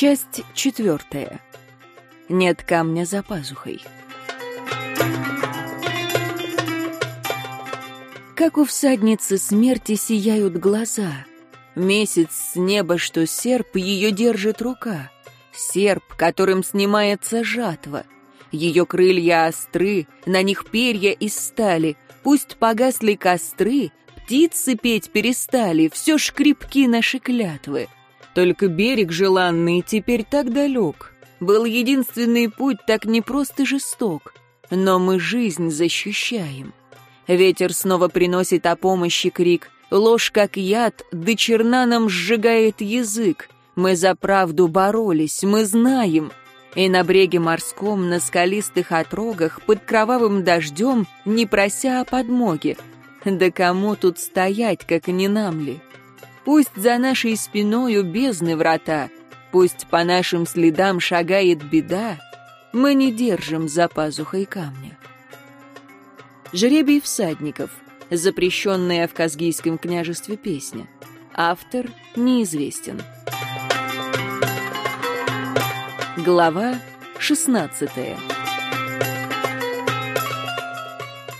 Часть четвертая. Нет камня за пазухой. Как у всадницы смерти сияют глаза. Месяц с неба, что серп, ее держит рука. Серп, которым снимается жатва. Ее крылья остры, на них перья из стали. Пусть погасли костры, птицы петь перестали, все шкрипки наши клятвы. Только берег желанный теперь так далек. Был единственный путь так непрост и жесток. Но мы жизнь защищаем. Ветер снова приносит о помощи крик. Ложь, как яд, до черна нам сжигает язык. Мы за правду боролись, мы знаем. И на бреге морском, на скалистых отрогах, под кровавым дождем, не прося о подмоге. Да кому тут стоять, как не нам ли? Пусть за нашей спиною бездны врата, Пусть по нашим следам шагает беда, Мы не держим за пазухой камня. Жребий всадников. Запрещенная в Казгийском княжестве песня. Автор неизвестен. Глава шестнадцатая.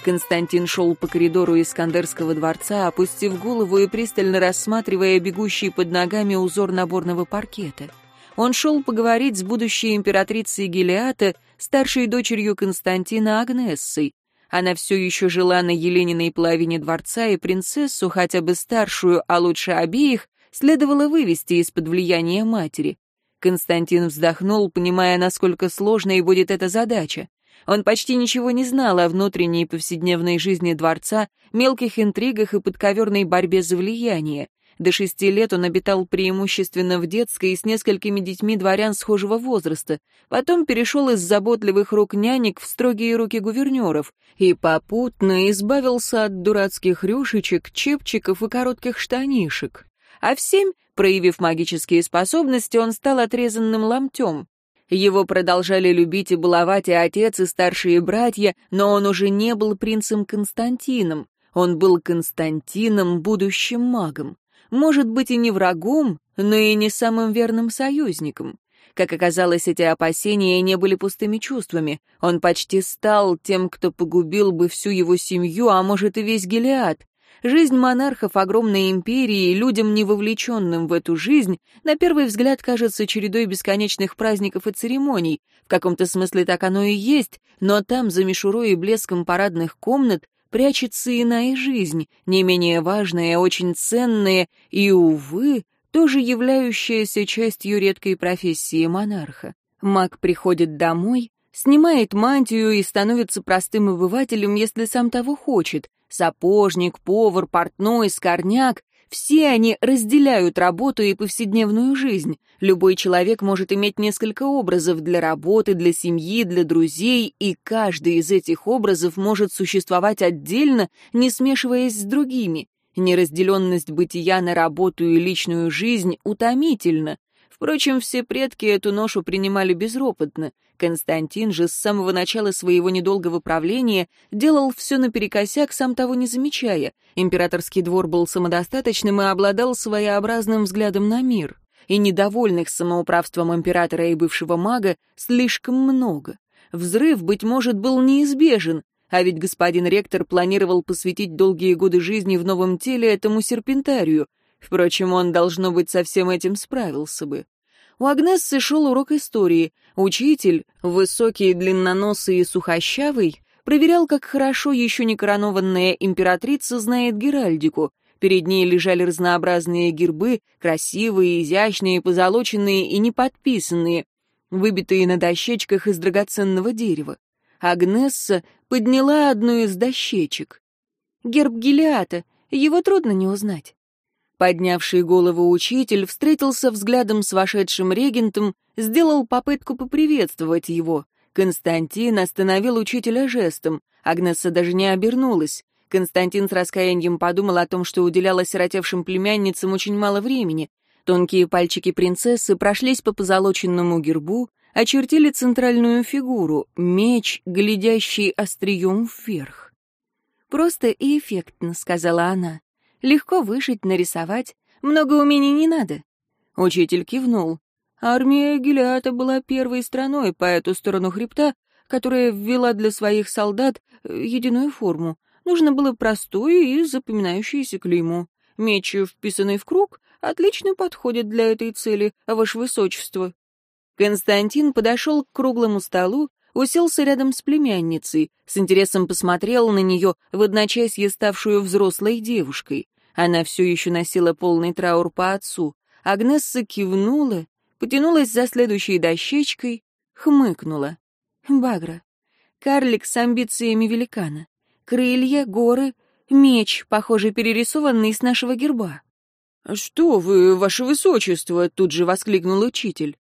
Константин шел по коридору Искандерского дворца, опустив голову и пристально рассматривая бегущий под ногами узор наборного паркета. Он шел поговорить с будущей императрицей Гелиата, старшей дочерью Константина Агнессой. Она все еще жила на Елениной половине дворца, и принцессу, хотя бы старшую, а лучше обеих, следовало вывести из-под влияния матери. Константин вздохнул, понимая, насколько сложной будет эта задача. Он почти ничего не знал о внутренней повседневной жизни дворца, мелких интригах и подковерной борьбе за влияние. До шести лет он обитал преимущественно в детской с несколькими детьми дворян схожего возраста, потом перешел из заботливых рук нянек в строгие руки гувернеров и попутно избавился от дурацких рюшечек, чепчиков и коротких штанишек. А в семь, проявив магические способности, он стал отрезанным ломтем. Его продолжали любить и баловать и отец, и старшие братья, но он уже не был принцем Константином. Он был Константином, будущим магом. Может быть, и не врагом, но и не самым верным союзником. Как оказалось, эти опасения не были пустыми чувствами. Он почти стал тем, кто погубил бы всю его семью, а может и весь Гелиад. Жизнь монархов огромной империи, людям, не вовлеченным в эту жизнь, на первый взгляд кажется чередой бесконечных праздников и церемоний. В каком-то смысле так оно и есть, но там, за мишурой и блеском парадных комнат, прячется иная жизнь, не менее важная, очень ценная и, увы, тоже являющаяся частью редкой профессии монарха. Маг приходит домой, снимает мантию и становится простым обывателем, если сам того хочет, Сапожник, повар, портной, скорняк — все они разделяют работу и повседневную жизнь. Любой человек может иметь несколько образов для работы, для семьи, для друзей, и каждый из этих образов может существовать отдельно, не смешиваясь с другими. Неразделенность бытия на работу и личную жизнь утомительна. Впрочем, все предки эту ношу принимали безропотно. Константин же с самого начала своего недолгого правления делал все наперекосяк, сам того не замечая. Императорский двор был самодостаточным и обладал своеобразным взглядом на мир. И недовольных самоуправством императора и бывшего мага слишком много. Взрыв, быть может, был неизбежен, а ведь господин ректор планировал посвятить долгие годы жизни в новом теле этому серпентарию. Впрочем, он, должно быть, со всем этим справился бы. У Агнессы шел урок истории. Учитель, высокий, длинноносый и сухощавый, проверял, как хорошо еще не коронованная императрица знает Геральдику. Перед ней лежали разнообразные гербы, красивые, изящные, позолоченные и неподписанные, выбитые на дощечках из драгоценного дерева. Агнесса подняла одну из дощечек. Герб Гелиата, его трудно не узнать. Поднявший голову учитель встретился взглядом с вошедшим регентом, сделал попытку поприветствовать его. Константин остановил учителя жестом. Агнесса даже не обернулась. Константин с раскаянием подумал о том, что уделял осиротевшим племянницам очень мало времени. Тонкие пальчики принцессы прошлись по позолоченному гербу, очертили центральную фигуру — меч, глядящий острием вверх. «Просто и эффектно», — сказала она. Легко вышить, нарисовать. Много умений не надо. Учитель кивнул. Армия Гелиата была первой страной по эту сторону хребта, которая ввела для своих солдат э, единую форму. Нужно было простое и запоминающееся клеймо. Меч, вписанный в круг, отлично подходит для этой цели, ваше высочество. Константин подошел к круглому столу, уселся рядом с племянницей, с интересом посмотрел на нее, в одночасье ставшую взрослой девушкой. Она все еще носила полный траур по отцу. Агнесса кивнула, потянулась за следующей дощечкой, хмыкнула. Багра. Карлик с амбициями великана. Крылья, горы, меч, похоже, перерисованный с нашего герба. «Что вы, ваше высочество!» — тут же воскликнул учитель.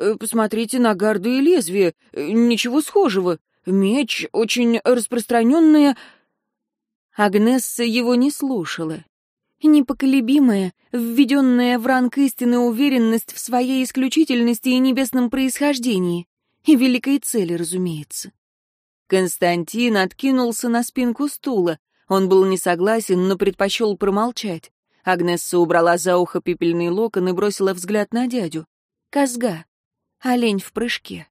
«Э, «Посмотрите на гарды и лезвие. Ничего схожего. Меч — очень распространенная...» Агнесса его не слушала. Непоколебимая, введенная в ранг истины уверенность в своей исключительности и небесном происхождении. И великой цели, разумеется. Константин откинулся на спинку стула. Он был не согласен, но предпочел промолчать. Агнесса убрала за ухо пепельный локон и бросила взгляд на дядю. Казга. Олень в прыжке.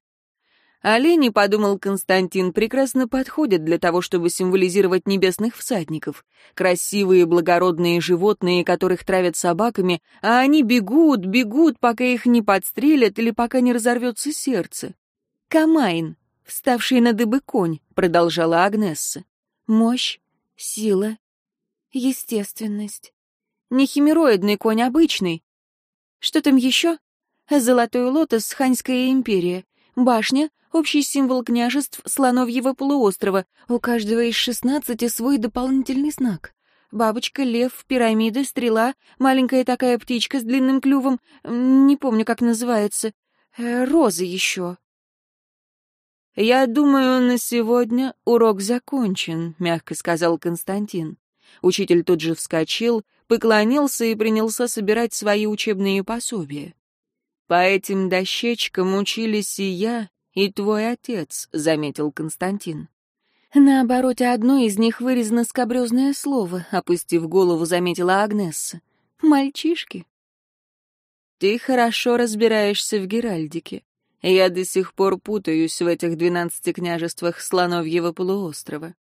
Олени, подумал Константин, прекрасно подходят для того, чтобы символизировать небесных всадников. Красивые, благородные животные, которых травят собаками, а они бегут, бегут, пока их не подстрелят или пока не разорвется сердце. Камайн, вставший на дыбы конь, продолжала Агнесса. Мощь, сила, естественность. Не химероидный конь, обычный. Что там еще? Золотой лотос, Ханьская империя. Башня, общий символ княжеств Слоновьего полуострова. У каждого из шестнадцати свой дополнительный знак. Бабочка, лев, пирамида, стрела, маленькая такая птичка с длинным клювом, не помню, как называется. Э, розы еще. «Я думаю, на сегодня урок закончен», — мягко сказал Константин. Учитель тут же вскочил, поклонился и принялся собирать свои учебные пособия. «По этим дощечкам учились и я, и твой отец», — заметил Константин. На обороте одной из них вырезано скобрезное слово, опустив голову, заметила Агнесса. «Мальчишки». «Ты хорошо разбираешься в Геральдике. Я до сих пор путаюсь в этих двенадцати княжествах Слоновьего полуострова.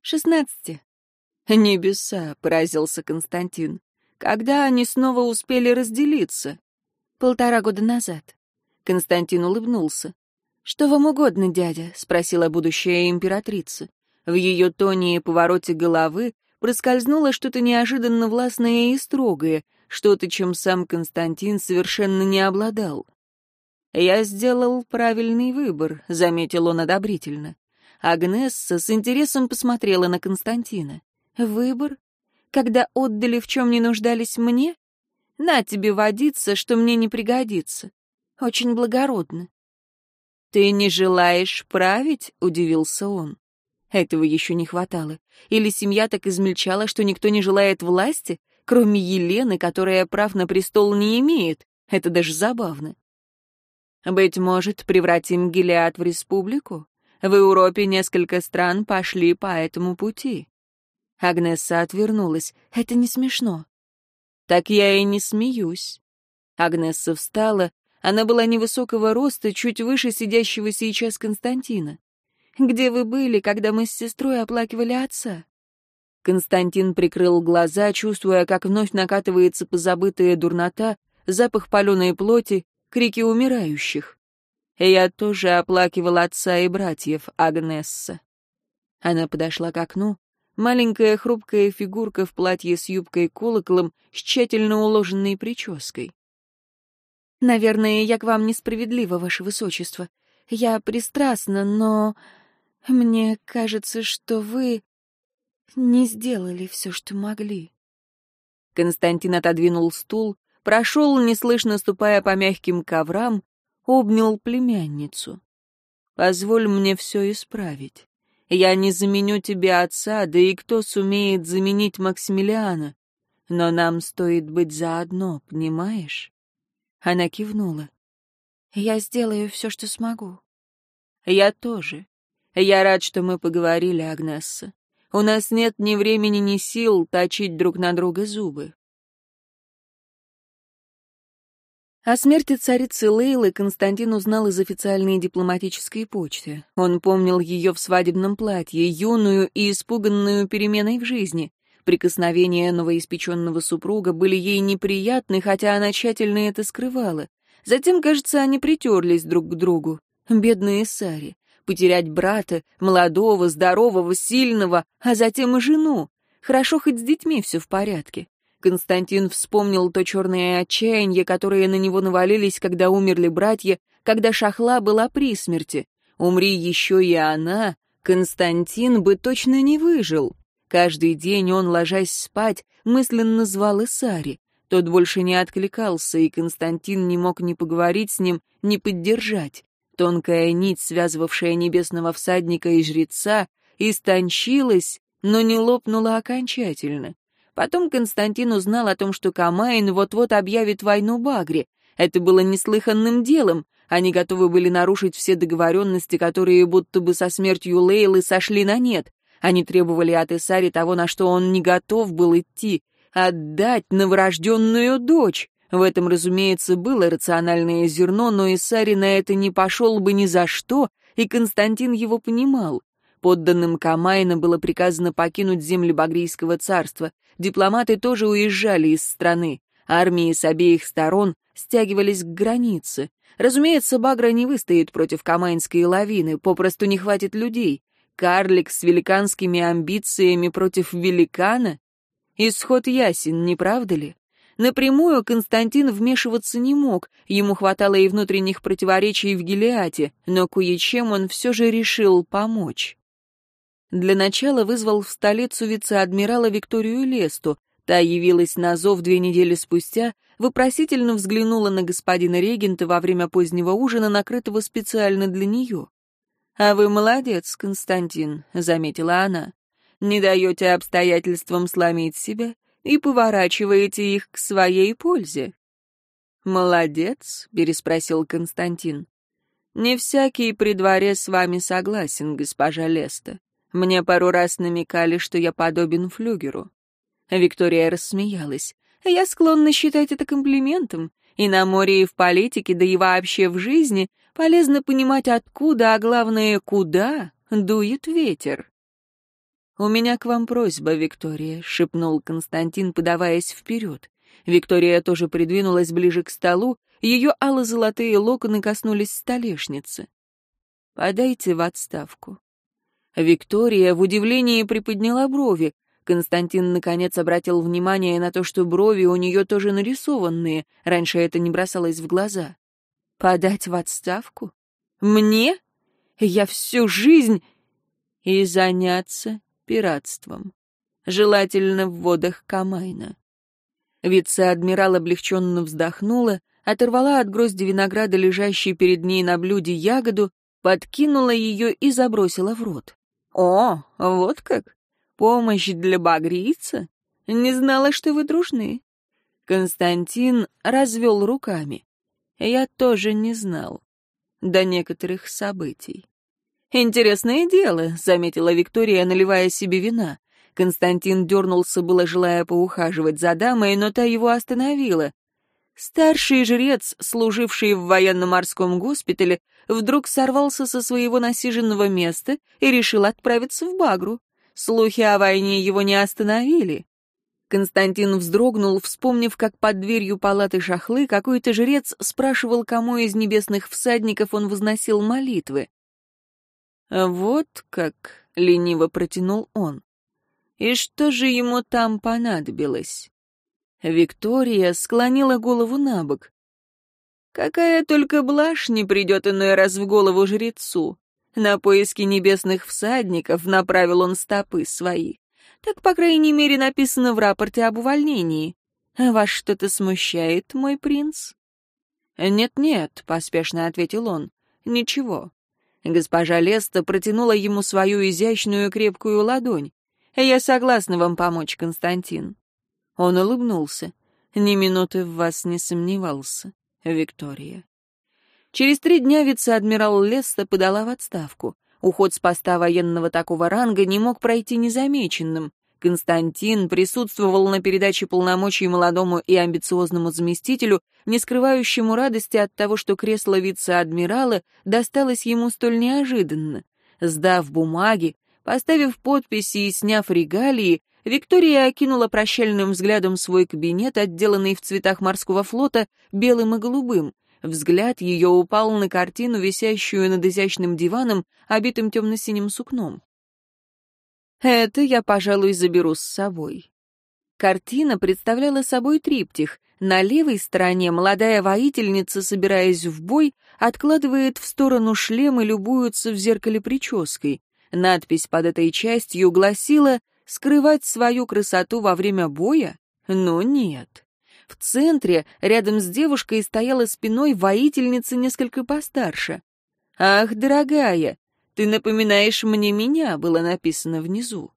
Шестнадцати. Небеса, поразился Константин. Когда они снова успели разделиться? Полтора года назад. Константин улыбнулся. «Что вам угодно, дядя?» — спросила будущая императрица. В ее тоне и повороте головы проскользнуло что-то неожиданно властное и строгое, что-то, чем сам Константин совершенно не обладал. «Я сделал правильный выбор», — заметил он одобрительно. Агнесса с интересом посмотрела на Константина. «Выбор? Когда отдали в чем не нуждались мне? На тебе водиться, что мне не пригодится. Очень благородно». «Ты не желаешь править?» — удивился он. Этого еще не хватало. Или семья так измельчала, что никто не желает власти, кроме Елены, которая прав на престол не имеет. Это даже забавно. Быть может, превратим Гелиад в республику? В Европе несколько стран пошли по этому пути. Агнесса отвернулась. Это не смешно. Так я и не смеюсь. Агнесса встала. Она была невысокого роста, чуть выше сидящего сейчас Константина. Где вы были, когда мы с сестрой оплакивали отца? Константин прикрыл глаза, чувствуя, как вновь накатывается позабытая дурнота, запах паленой плоти, крики умирающих. Я тоже оплакивал отца и братьев Агнесса. Она подошла к окну. Маленькая хрупкая фигурка в платье с юбкой-колоколом с тщательно уложенной прической. «Наверное, я к вам несправедлива, ваше высочество. Я пристрастна, но мне кажется, что вы не сделали все, что могли». Константин отодвинул стул, прошел, неслышно ступая по мягким коврам, обнял племянницу. «Позволь мне все исправить. Я не заменю тебе отца, да и кто сумеет заменить Максимилиана? Но нам стоит быть заодно, понимаешь?» Она кивнула. «Я сделаю все, что смогу». «Я тоже. Я рад, что мы поговорили, Агнесса. У нас нет ни времени, ни сил точить друг на друга зубы. О смерти царицы Лейлы Константин узнал из официальной дипломатической почты. Он помнил ее в свадебном платье, юную и испуганную переменой в жизни. Прикосновения новоиспеченного супруга были ей неприятны, хотя она тщательно это скрывала. Затем, кажется, они притерлись друг к другу. Бедные Сари. Потерять брата, молодого, здорового, сильного, а затем и жену. Хорошо, хоть с детьми все в порядке. Константин вспомнил то черное отчаяние, которое на него навалились, когда умерли братья, когда Шахла была при смерти. Умри еще и она, Константин бы точно не выжил. Каждый день он, ложась спать, мысленно звал Исари. Тот больше не откликался, и Константин не мог ни поговорить с ним, ни поддержать. Тонкая нить, связывавшая небесного всадника и жреца, истончилась, но не лопнула окончательно. Потом Константин узнал о том, что Камаин вот-вот объявит войну Багре. Это было неслыханным делом. Они готовы были нарушить все договоренности, которые будто бы со смертью Лейлы сошли на нет. Они требовали от Исари того, на что он не готов был идти — отдать новорожденную дочь. В этом, разумеется, было рациональное зерно, но Исари на это не пошел бы ни за что, и Константин его понимал. Подданным Камайна было приказано покинуть земли Багрийского царства. Дипломаты тоже уезжали из страны. Армии с обеих сторон стягивались к границе. Разумеется, Багра не выстоит против Камайнской лавины, попросту не хватит людей. Карлик с великанскими амбициями против великана? Исход ясен, не правда ли? Напрямую Константин вмешиваться не мог, ему хватало и внутренних противоречий в Гелиате, но кое-чем он все же решил помочь. Для начала вызвал в столицу вице-адмирала Викторию Лесту. Та явилась на зов две недели спустя, вопросительно взглянула на господина регента во время позднего ужина, накрытого специально для нее. «А вы молодец, Константин», — заметила она. «Не даете обстоятельствам сломить себя и поворачиваете их к своей пользе». «Молодец», — переспросил Константин. «Не всякий при дворе с вами согласен, госпожа Леста. Мне пару раз намекали, что я подобен флюгеру. Виктория рассмеялась. Я склонна считать это комплиментом. И на море, и в политике, да и вообще в жизни полезно понимать, откуда, а главное, куда дует ветер. «У меня к вам просьба, Виктория», — шепнул Константин, подаваясь вперед. Виктория тоже придвинулась ближе к столу, ее ало-золотые локоны коснулись столешницы. «Подайте в отставку. Виктория в удивлении приподняла брови. Константин, наконец, обратил внимание на то, что брови у нее тоже нарисованные. Раньше это не бросалось в глаза. «Подать в отставку? Мне? Я всю жизнь...» «И заняться пиратством. Желательно в водах Камайна». Вице-адмирал облегченно вздохнула, оторвала от грозди винограда, лежащей перед ней на блюде, ягоду, подкинула ее и забросила в рот. «О, вот как? Помощь для багрийца? Не знала, что вы дружны». Константин развел руками. Я тоже не знал. До некоторых событий. «Интересное дело», — заметила Виктория, наливая себе вина. Константин дернулся, было желая поухаживать за дамой, но та его остановила. Старший жрец, служивший в военно-морском госпитале, вдруг сорвался со своего насиженного места и решил отправиться в Багру. Слухи о войне его не остановили. Константин вздрогнул, вспомнив, как под дверью палаты шахлы какой-то жрец спрашивал, кому из небесных всадников он возносил молитвы. «Вот как», — лениво протянул он. «И что же ему там понадобилось?» Виктория склонила голову на бок. Какая только блажь не придет иной раз в голову жрецу. На поиски небесных всадников направил он стопы свои. Так, по крайней мере, написано в рапорте об увольнении. Вас что-то смущает, мой принц? «Нет-нет», — поспешно ответил он, — «ничего». Госпожа Леста протянула ему свою изящную крепкую ладонь. «Я согласна вам помочь, Константин». Он улыбнулся. «Ни минуты в вас не сомневался». Виктория. Через три дня вице-адмирал Лесса подала в отставку. Уход с поста военного такого ранга не мог пройти незамеченным. Константин присутствовал на передаче полномочий молодому и амбициозному заместителю, не скрывающему радости от того, что кресло вице-адмирала досталось ему столь неожиданно. Сдав бумаги, поставив подписи и сняв регалии, Виктория окинула прощальным взглядом свой кабинет, отделанный в цветах морского флота, белым и голубым. Взгляд ее упал на картину, висящую над изящным диваном, обитым темно-синим сукном. Это я, пожалуй, заберу с собой. Картина представляла собой триптих. На левой стороне молодая воительница, собираясь в бой, откладывает в сторону шлем и любуется в зеркале прической. Надпись под этой частью гласила «Скрывать свою красоту во время боя? Но нет». В центре, рядом с девушкой, стояла спиной воительница несколько постарше. «Ах, дорогая, «Ты напоминаешь мне меня», было написано внизу.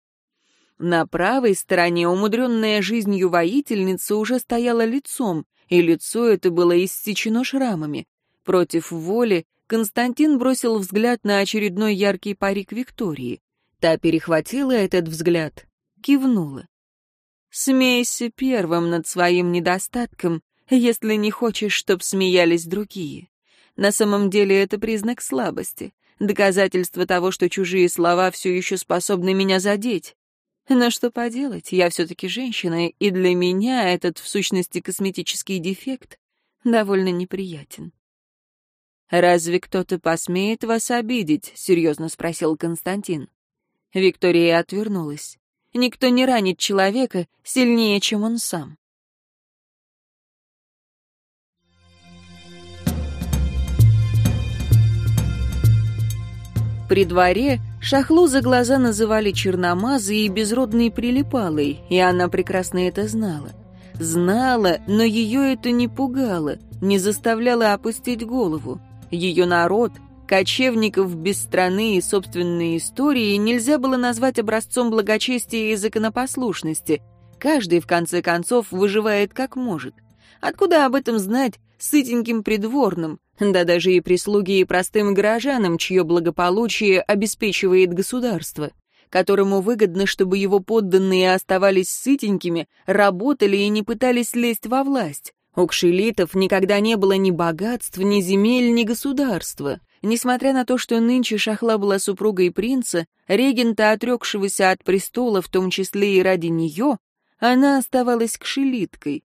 На правой стороне умудренная жизнью воительница уже стояла лицом, и лицо это было иссечено шрамами. Против воли Константин бросил взгляд на очередной яркий парик Виктории. Та перехватила этот взгляд, кивнула. «Смейся первым над своим недостатком, если не хочешь, чтоб смеялись другие. На самом деле это признак слабости доказательство того, что чужие слова все еще способны меня задеть. Но что поделать, я все-таки женщина, и для меня этот, в сущности, косметический дефект довольно неприятен. «Разве кто-то посмеет вас обидеть?» — серьезно спросил Константин. Виктория отвернулась. «Никто не ранит человека сильнее, чем он сам». При дворе Шахлу за глаза называли черномазой и безродной прилипалой, и она прекрасно это знала. Знала, но ее это не пугало, не заставляло опустить голову. Ее народ, кочевников без страны и собственной истории, нельзя было назвать образцом благочестия и законопослушности. Каждый, в конце концов, выживает как может. Откуда об этом знать сытеньким придворным, да даже и прислуги и простым горожанам, чье благополучие обеспечивает государство, которому выгодно, чтобы его подданные оставались сытенькими, работали и не пытались лезть во власть. У кшелитов никогда не было ни богатств, ни земель, ни государства. Несмотря на то, что нынче Шахла была супругой принца, регента, отрекшегося от престола, в том числе и ради нее, она оставалась кшелиткой,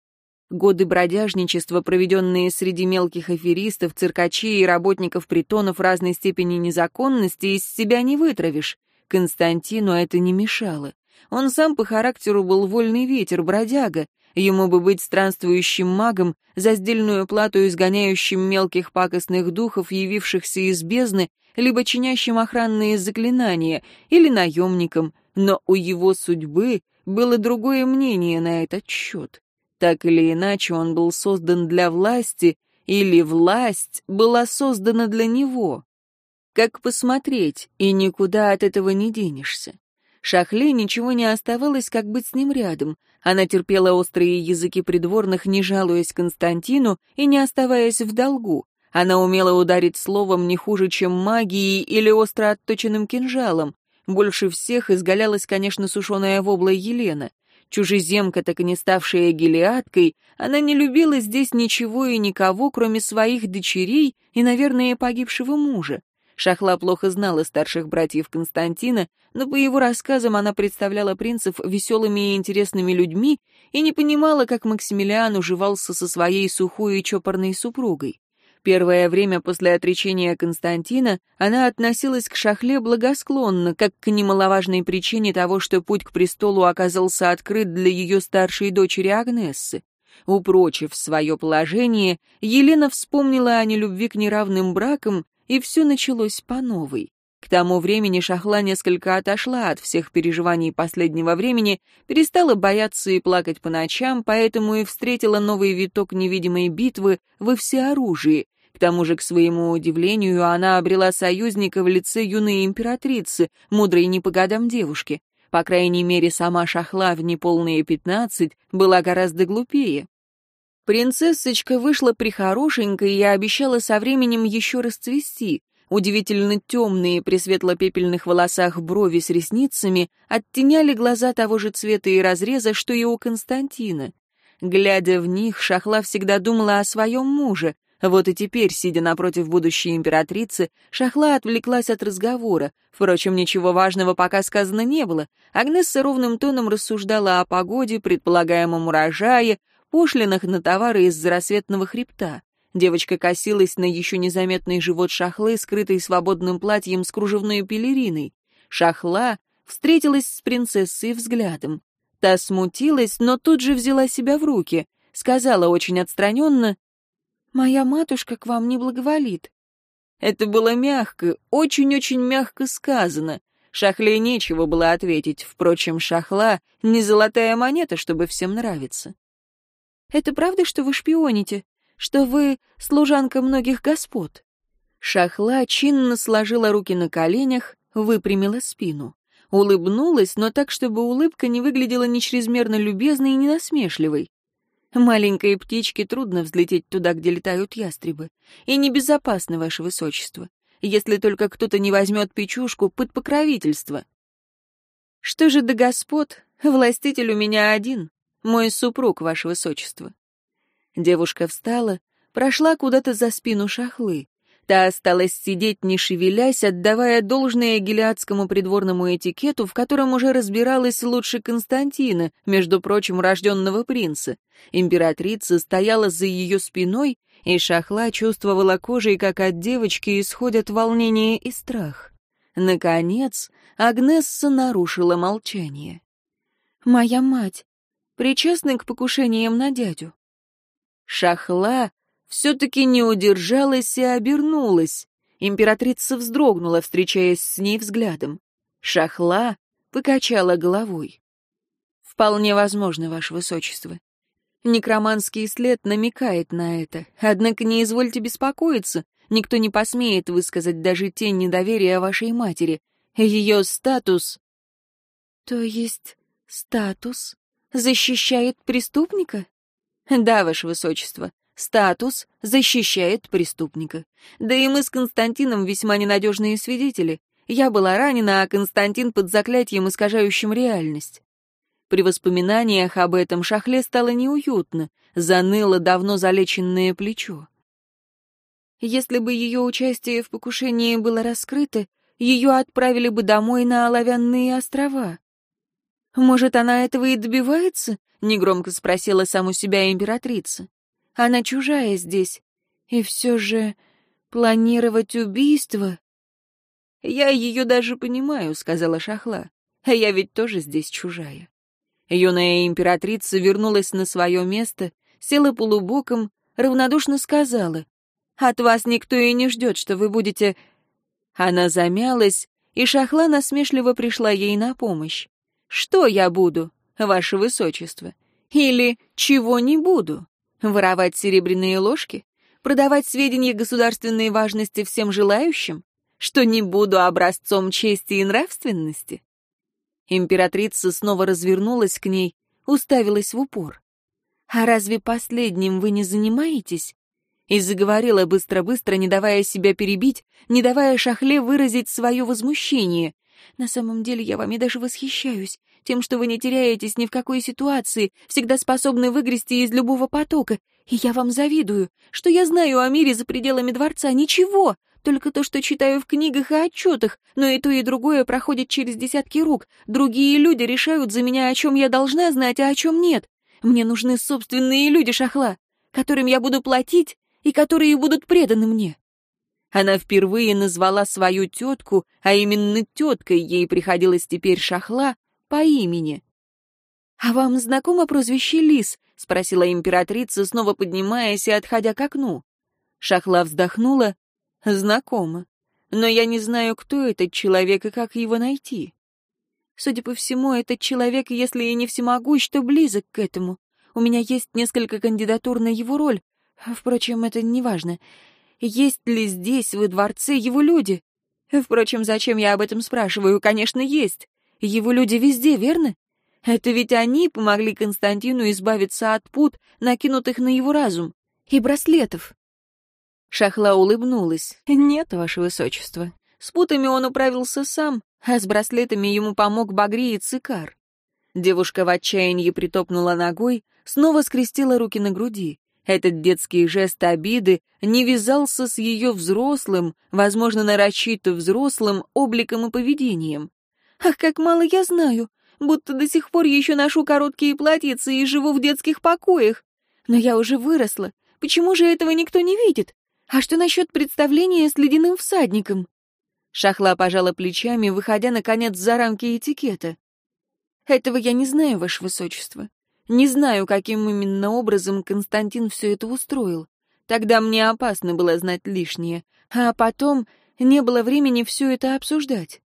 Годы бродяжничества, проведенные среди мелких аферистов, циркачей и работников притонов разной степени незаконности, из себя не вытравишь. Константину это не мешало. Он сам по характеру был вольный ветер, бродяга. Ему бы быть странствующим магом, за сдельную плату изгоняющим мелких пакостных духов, явившихся из бездны, либо чинящим охранные заклинания, или наемником, но у его судьбы было другое мнение на этот счет. Так или иначе, он был создан для власти, или власть была создана для него. Как посмотреть, и никуда от этого не денешься. Шахле ничего не оставалось, как быть с ним рядом. Она терпела острые языки придворных, не жалуясь Константину и не оставаясь в долгу. Она умела ударить словом не хуже, чем магией или остро отточенным кинжалом. Больше всех изгалялась, конечно, сушеная вобла Елена. Чужеземка, так и не ставшая гелиаткой, она не любила здесь ничего и никого, кроме своих дочерей и, наверное, погибшего мужа. Шахла плохо знала старших братьев Константина, но по его рассказам она представляла принцев веселыми и интересными людьми и не понимала, как Максимилиан уживался со своей сухой и чопорной супругой. Первое время после отречения Константина она относилась к Шахле благосклонно, как к немаловажной причине того, что путь к престолу оказался открыт для ее старшей дочери Агнессы. Упрочив свое положение, Елена вспомнила о нелюбви к неравным бракам, и все началось по новой. К тому времени Шахла несколько отошла от всех переживаний последнего времени, перестала бояться и плакать по ночам, поэтому и встретила новый виток невидимой битвы во всеоружии. К тому же, к своему удивлению, она обрела союзника в лице юной императрицы, мудрой не по годам девушки. По крайней мере, сама Шахла в неполные пятнадцать была гораздо глупее. Принцессочка вышла прихорошенькой и обещала со временем еще расцвести, Удивительно темные при светло-пепельных волосах брови с ресницами оттеняли глаза того же цвета и разреза, что и у Константина. Глядя в них, Шахла всегда думала о своем муже. Вот и теперь, сидя напротив будущей императрицы, Шахла отвлеклась от разговора. Впрочем, ничего важного пока сказано не было. Агнесса ровным тоном рассуждала о погоде, предполагаемом урожае, пошлинах на товары из-за рассветного хребта. Девочка косилась на еще незаметный живот шахлы, скрытый свободным платьем с кружевной пелериной. Шахла встретилась с принцессой взглядом. Та смутилась, но тут же взяла себя в руки. Сказала очень отстраненно, «Моя матушка к вам не благоволит». Это было мягко, очень-очень мягко сказано. Шахле нечего было ответить. Впрочем, шахла — не золотая монета, чтобы всем нравиться. «Это правда, что вы шпионите? что вы служанка многих господ». Шахла чинно сложила руки на коленях, выпрямила спину. Улыбнулась, но так, чтобы улыбка не выглядела ни чрезмерно любезной и не насмешливой. Маленькой птичке трудно взлететь туда, где летают ястребы. И небезопасно, ваше высочество, если только кто-то не возьмет печушку под покровительство. Что же до господ, властитель у меня один, мой супруг, ваше высочество. Девушка встала, прошла куда-то за спину шахлы. Та осталась сидеть, не шевелясь, отдавая должное гелиадскому придворному этикету, в котором уже разбиралась лучше Константина, между прочим, рожденного принца. Императрица стояла за ее спиной, и шахла чувствовала кожей, как от девочки исходят волнение и страх. Наконец, Агнесса нарушила молчание. «Моя мать причастна к покушениям на дядю?» Шахла все-таки не удержалась и обернулась. Императрица вздрогнула, встречаясь с ней взглядом. Шахла покачала головой. «Вполне возможно, Ваше Высочество. Некроманский след намекает на это. Однако не извольте беспокоиться, никто не посмеет высказать даже тень недоверия вашей матери. Ее статус...» «То есть статус защищает преступника?» Да, ваше высочество, статус защищает преступника. Да и мы с Константином весьма ненадежные свидетели. Я была ранена, а Константин под заклятием, искажающим реальность. При воспоминаниях об этом шахле стало неуютно, заныло давно залеченное плечо. Если бы ее участие в покушении было раскрыто, ее отправили бы домой на Оловянные острова. Может, она этого и добивается? — негромко спросила саму себя императрица. «Она чужая здесь. И все же планировать убийство...» «Я ее даже понимаю», — сказала Шахла. «А я ведь тоже здесь чужая». Юная императрица вернулась на свое место, села полубоком, равнодушно сказала. «От вас никто и не ждет, что вы будете...» Она замялась, и Шахла насмешливо пришла ей на помощь. «Что я буду? ваше высочество. Или чего не буду? Воровать серебряные ложки? Продавать сведения государственной важности всем желающим? Что не буду образцом чести и нравственности? Императрица снова развернулась к ней, уставилась в упор. «А разве последним вы не занимаетесь?» И заговорила быстро-быстро, не давая себя перебить, не давая Шахле выразить свое возмущение. «На самом деле я вами даже восхищаюсь тем, что вы не теряетесь ни в какой ситуации, всегда способны выгрести из любого потока. И я вам завидую, что я знаю о мире за пределами дворца ничего, только то, что читаю в книгах и отчетах, но и то, и другое проходит через десятки рук. Другие люди решают за меня, о чем я должна знать, а о чем нет. Мне нужны собственные люди, Шахла, которым я буду платить и которые будут преданы мне. Она впервые назвала свою тетку, а именно теткой ей приходилось теперь Шахла, по имени. «А вам знакомо прозвище Лис?» — спросила императрица, снова поднимаясь и отходя к окну. Шахла вздохнула. «Знакомо. Но я не знаю, кто этот человек и как его найти. Судя по всему, этот человек, если и не всемогущ, то близок к этому. У меня есть несколько кандидатур на его роль. Впрочем, это не важно. Есть ли здесь, в дворце, его люди? Впрочем, зачем я об этом спрашиваю? Конечно, есть. Его люди везде, верно? Это ведь они помогли Константину избавиться от пут, накинутых на его разум, и браслетов. Шахла улыбнулась. «Нет, ваше высочество. С путами он управился сам, а с браслетами ему помог Багри и Цикар». Девушка в отчаянии притопнула ногой, снова скрестила руки на груди. Этот детский жест обиды не вязался с ее взрослым, возможно, нарочито взрослым, обликом и поведением. «Ах, как мало я знаю! Будто до сих пор еще ношу короткие платьицы и живу в детских покоях. Но я уже выросла. Почему же этого никто не видит? А что насчет представления с ледяным всадником?» Шахла пожала плечами, выходя, наконец, за рамки этикета. «Этого я не знаю, Ваше Высочество. Не знаю, каким именно образом Константин все это устроил. Тогда мне опасно было знать лишнее, а потом не было времени все это обсуждать».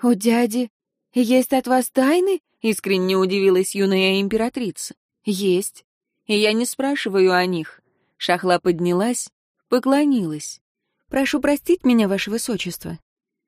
«У дяди есть от вас тайны?» — искренне удивилась юная императрица. «Есть. И я не спрашиваю о них». Шахла поднялась, поклонилась. «Прошу простить меня, ваше высочество.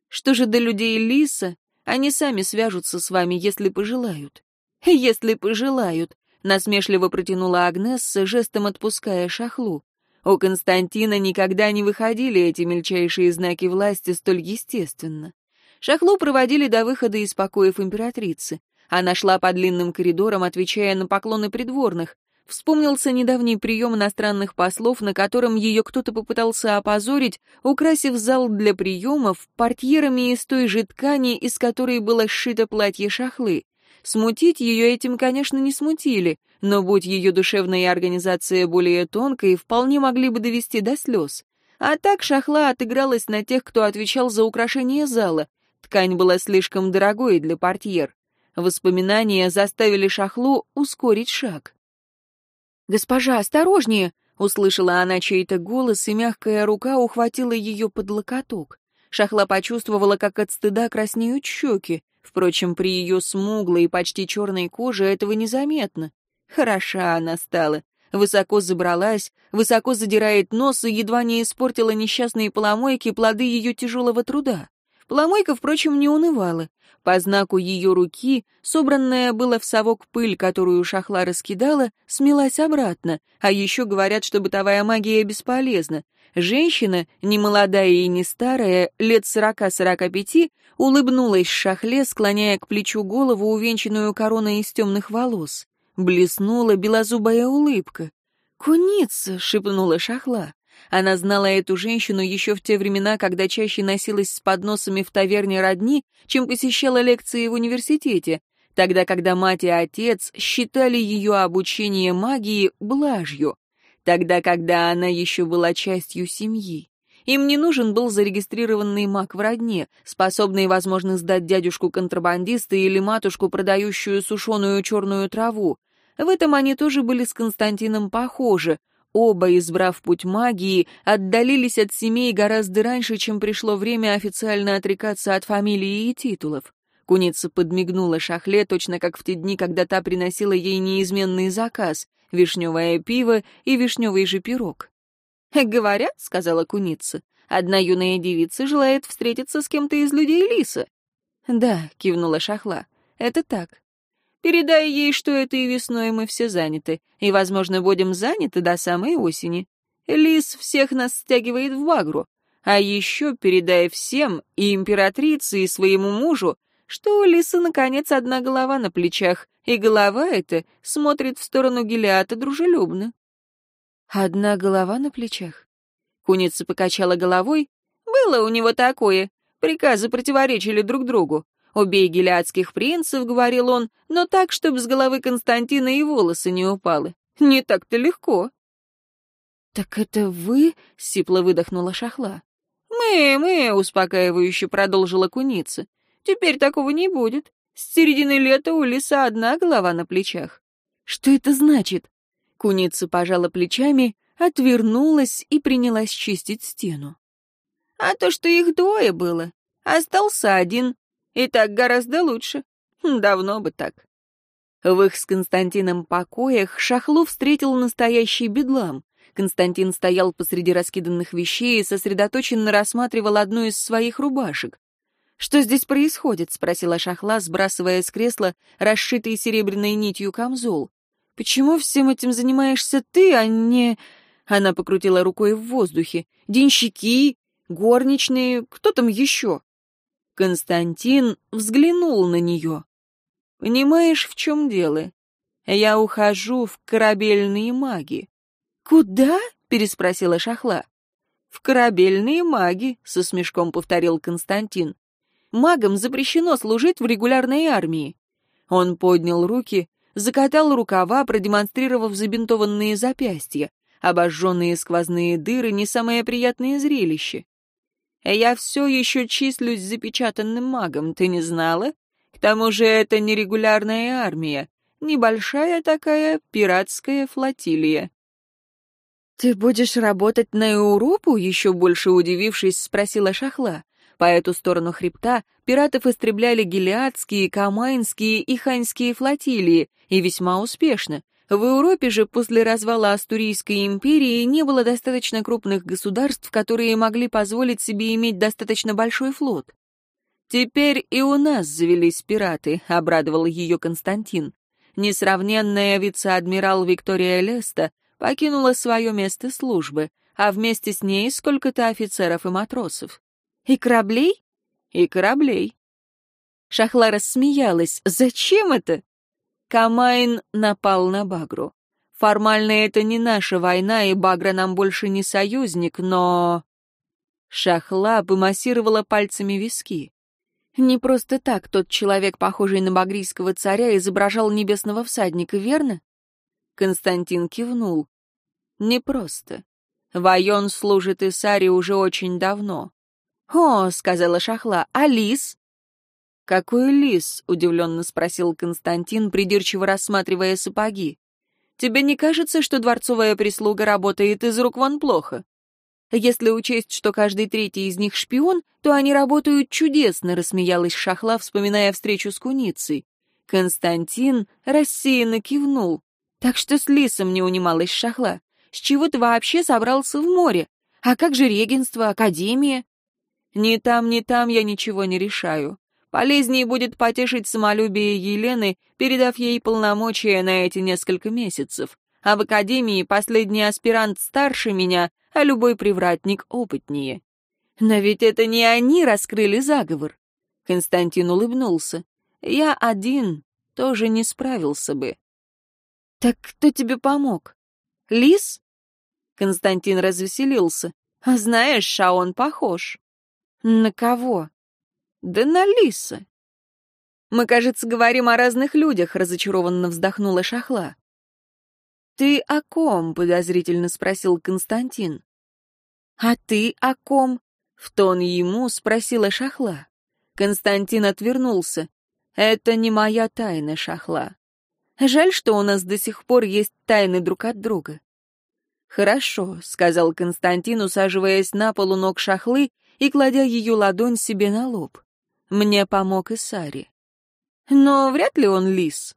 Что же до людей Лиса, они сами свяжутся с вами, если пожелают». «Если пожелают», — насмешливо протянула Агнесса, жестом отпуская шахлу. У Константина никогда не выходили эти мельчайшие знаки власти столь естественно. Шахлу проводили до выхода из покоев императрицы. Она шла по длинным коридорам, отвечая на поклоны придворных. Вспомнился недавний прием иностранных послов, на котором ее кто-то попытался опозорить, украсив зал для приемов портьерами из той же ткани, из которой было сшито платье шахлы. Смутить ее этим, конечно, не смутили, но будь ее душевная организация более тонкой, вполне могли бы довести до слез. А так шахла отыгралась на тех, кто отвечал за украшение зала. Ткань была слишком дорогой для портьер. Воспоминания заставили шахлу ускорить шаг. «Госпожа, осторожнее!» — услышала она чей-то голос, и мягкая рука ухватила ее под локоток. Шахла почувствовала, как от стыда краснеют щеки. Впрочем, при ее смуглой и почти черной коже этого незаметно. Хороша она стала. Высоко забралась, высоко задирает нос и едва не испортила несчастные поломойки плоды ее тяжелого труда. Поломойка, впрочем, не унывала. По знаку ее руки, собранная была в совок пыль, которую шахла раскидала, смелась обратно, а еще говорят, что бытовая магия бесполезна. Женщина, не молодая и не старая, лет сорока-сорока пяти, улыбнулась шахле, склоняя к плечу голову, увенчанную короной из темных волос. Блеснула белозубая улыбка. «Куница!» — шепнула шахла. Она знала эту женщину еще в те времена, когда чаще носилась с подносами в таверне родни, чем посещала лекции в университете, тогда, когда мать и отец считали ее обучение магии блажью, тогда, когда она еще была частью семьи. Им не нужен был зарегистрированный маг в родне, способный, возможно, сдать дядюшку-контрабандиста или матушку, продающую сушеную черную траву. В этом они тоже были с Константином похожи. Оба, избрав путь магии, отдалились от семей гораздо раньше, чем пришло время официально отрекаться от фамилии и титулов. Куница подмигнула Шахле, точно как в те дни, когда та приносила ей неизменный заказ — вишневое пиво и вишневый же пирог. «Говорят», — сказала Куница, — «одна юная девица желает встретиться с кем-то из людей Лиса». «Да», — кивнула Шахла, — «это так. Передай ей, что этой весной мы все заняты, и, возможно, будем заняты до самой осени. Лис всех нас стягивает в Багру. А еще передай всем, и императрице, и своему мужу, что у Лиса, наконец, одна голова на плечах, и голова эта смотрит в сторону Гелиата дружелюбно. «Одна голова на плечах?» Куница покачала головой. «Было у него такое. Приказы противоречили друг другу. «Убей гелиадских принцев», — говорил он, «но так, чтобы с головы Константина и волосы не упалы. Не так-то легко». «Так это вы?» — сипло выдохнула шахла. «Мы, мы», — успокаивающе продолжила куница. «Теперь такого не будет. С середины лета у лиса одна голова на плечах». «Что это значит?» Куница пожала плечами, отвернулась и принялась чистить стену. «А то, что их двое было. Остался один. И так гораздо лучше. Давно бы так. В их с Константином покоях Шахлу встретил настоящий бедлам. Константин стоял посреди раскиданных вещей и сосредоточенно рассматривал одну из своих рубашек. «Что здесь происходит?» — спросила Шахла, сбрасывая с кресла расшитый серебряной нитью камзол. «Почему всем этим занимаешься ты, а не...» Она покрутила рукой в воздухе. «Денщики, горничные, кто там еще?» Константин взглянул на нее. «Понимаешь, в чем дело? Я ухожу в корабельные маги». «Куда?» — переспросила Шахла. «В корабельные маги», — со смешком повторил Константин. «Магам запрещено служить в регулярной армии». Он поднял руки, закатал рукава, продемонстрировав забинтованные запястья. Обожженные сквозные дыры — не самое приятное зрелище. «Я все еще числюсь запечатанным магом, ты не знала? К тому же это нерегулярная армия, небольшая такая пиратская флотилия». «Ты будешь работать на Европу?» — еще больше удивившись, спросила Шахла. По эту сторону хребта пиратов истребляли гелиадские, камайнские и ханьские флотилии, и весьма успешно. В Европе же после развала Астурийской империи не было достаточно крупных государств, которые могли позволить себе иметь достаточно большой флот. «Теперь и у нас завелись пираты», — обрадовал ее Константин. Несравненная вице-адмирал Виктория Леста покинула свое место службы, а вместе с ней сколько-то офицеров и матросов. «И кораблей?» «И кораблей». Шахла рассмеялась. «Зачем это?» Камайн напал на Багру. Формально это не наша война, и Багра нам больше не союзник, но... Шахла помассировала пальцами виски. Не просто так тот человек, похожий на багрийского царя, изображал небесного всадника, верно? Константин кивнул. Не просто. Вайон служит Исаре уже очень давно. «О», — сказала Шахла, — «а лис?» «Какой лис?» — удивленно спросил Константин, придирчиво рассматривая сапоги. «Тебе не кажется, что дворцовая прислуга работает из рук вон плохо? Если учесть, что каждый третий из них шпион, то они работают чудесно», — рассмеялась Шахла, вспоминая встречу с куницей. Константин рассеянно кивнул. «Так что с лисом не унималась Шахла. С чего ты вообще собрался в море? А как же регенство, академия?» «Ни там, ни там я ничего не решаю. Полезнее будет потешить самолюбие Елены, передав ей полномочия на эти несколько месяцев. А в академии последний аспирант старше меня, а любой привратник опытнее. Но ведь это не они раскрыли заговор. Константин улыбнулся. Я один тоже не справился бы. Так кто тебе помог? Лис? Константин развеселился. А знаешь, Шаон похож. На кого? Да на лиса. Мы, кажется, говорим о разных людях, разочарованно вздохнула Шахла. Ты о ком? подозрительно спросил Константин. А ты о ком? В тон ему спросила Шахла. Константин отвернулся. Это не моя тайна, Шахла. Жаль, что у нас до сих пор есть тайны друг от друга. Хорошо, сказал Константин, усаживаясь на полу ног Шахлы и кладя ее ладонь себе на лоб. Мне помог Исари. Но вряд ли он лис.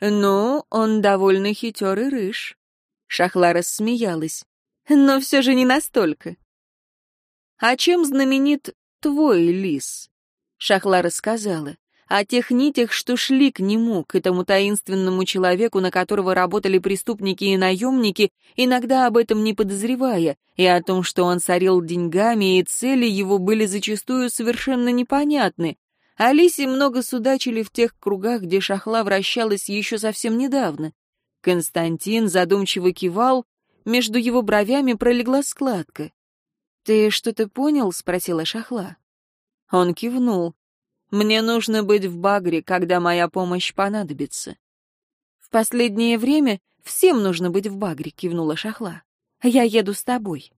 Ну, он довольно хитер и рыж. Шахла рассмеялась. Но все же не настолько. А чем знаменит твой лис? Шахла рассказала о тех нитях, что шли к нему, к этому таинственному человеку, на которого работали преступники и наемники, иногда об этом не подозревая, и о том, что он сорил деньгами, и цели его были зачастую совершенно непонятны. Алисе много судачили в тех кругах, где шахла вращалась еще совсем недавно. Константин задумчиво кивал, между его бровями пролегла складка. «Ты что-то понял?» — спросила шахла. Он кивнул. Мне нужно быть в Багре, когда моя помощь понадобится. В последнее время всем нужно быть в Багре, кивнула Шахла. Я еду с тобой.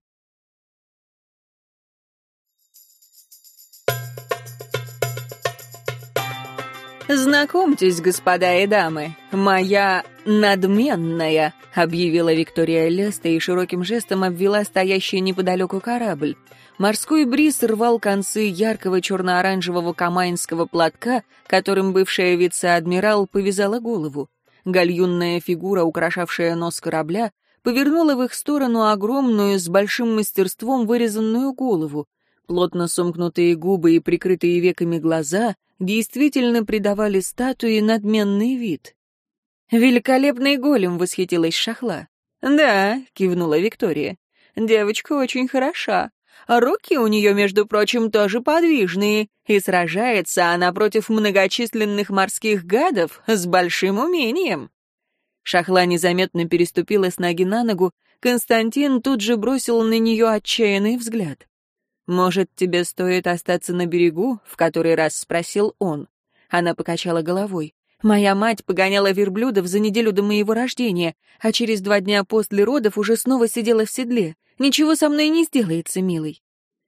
«Знакомьтесь, господа и дамы, моя надменная», — объявила Виктория Леста и широким жестом обвела стоящий неподалеку корабль. Морской бриз рвал концы яркого черно-оранжевого камайнского платка, которым бывшая вице-адмирал повязала голову. Гальюнная фигура, украшавшая нос корабля, повернула в их сторону огромную, с большим мастерством вырезанную голову. Плотно сомкнутые губы и прикрытые веками глаза действительно придавали статуе надменный вид. «Великолепный голем!» — восхитилась Шахла. «Да», — кивнула Виктория. «Девочка очень хороша. Руки у нее, между прочим, тоже подвижные, и сражается она против многочисленных морских гадов с большим умением». Шахла незаметно переступила с ноги на ногу, Константин тут же бросил на нее отчаянный взгляд. «Может, тебе стоит остаться на берегу?» — в который раз спросил он. Она покачала головой. «Моя мать погоняла верблюдов за неделю до моего рождения, а через два дня после родов уже снова сидела в седле. Ничего со мной не сделается, милый».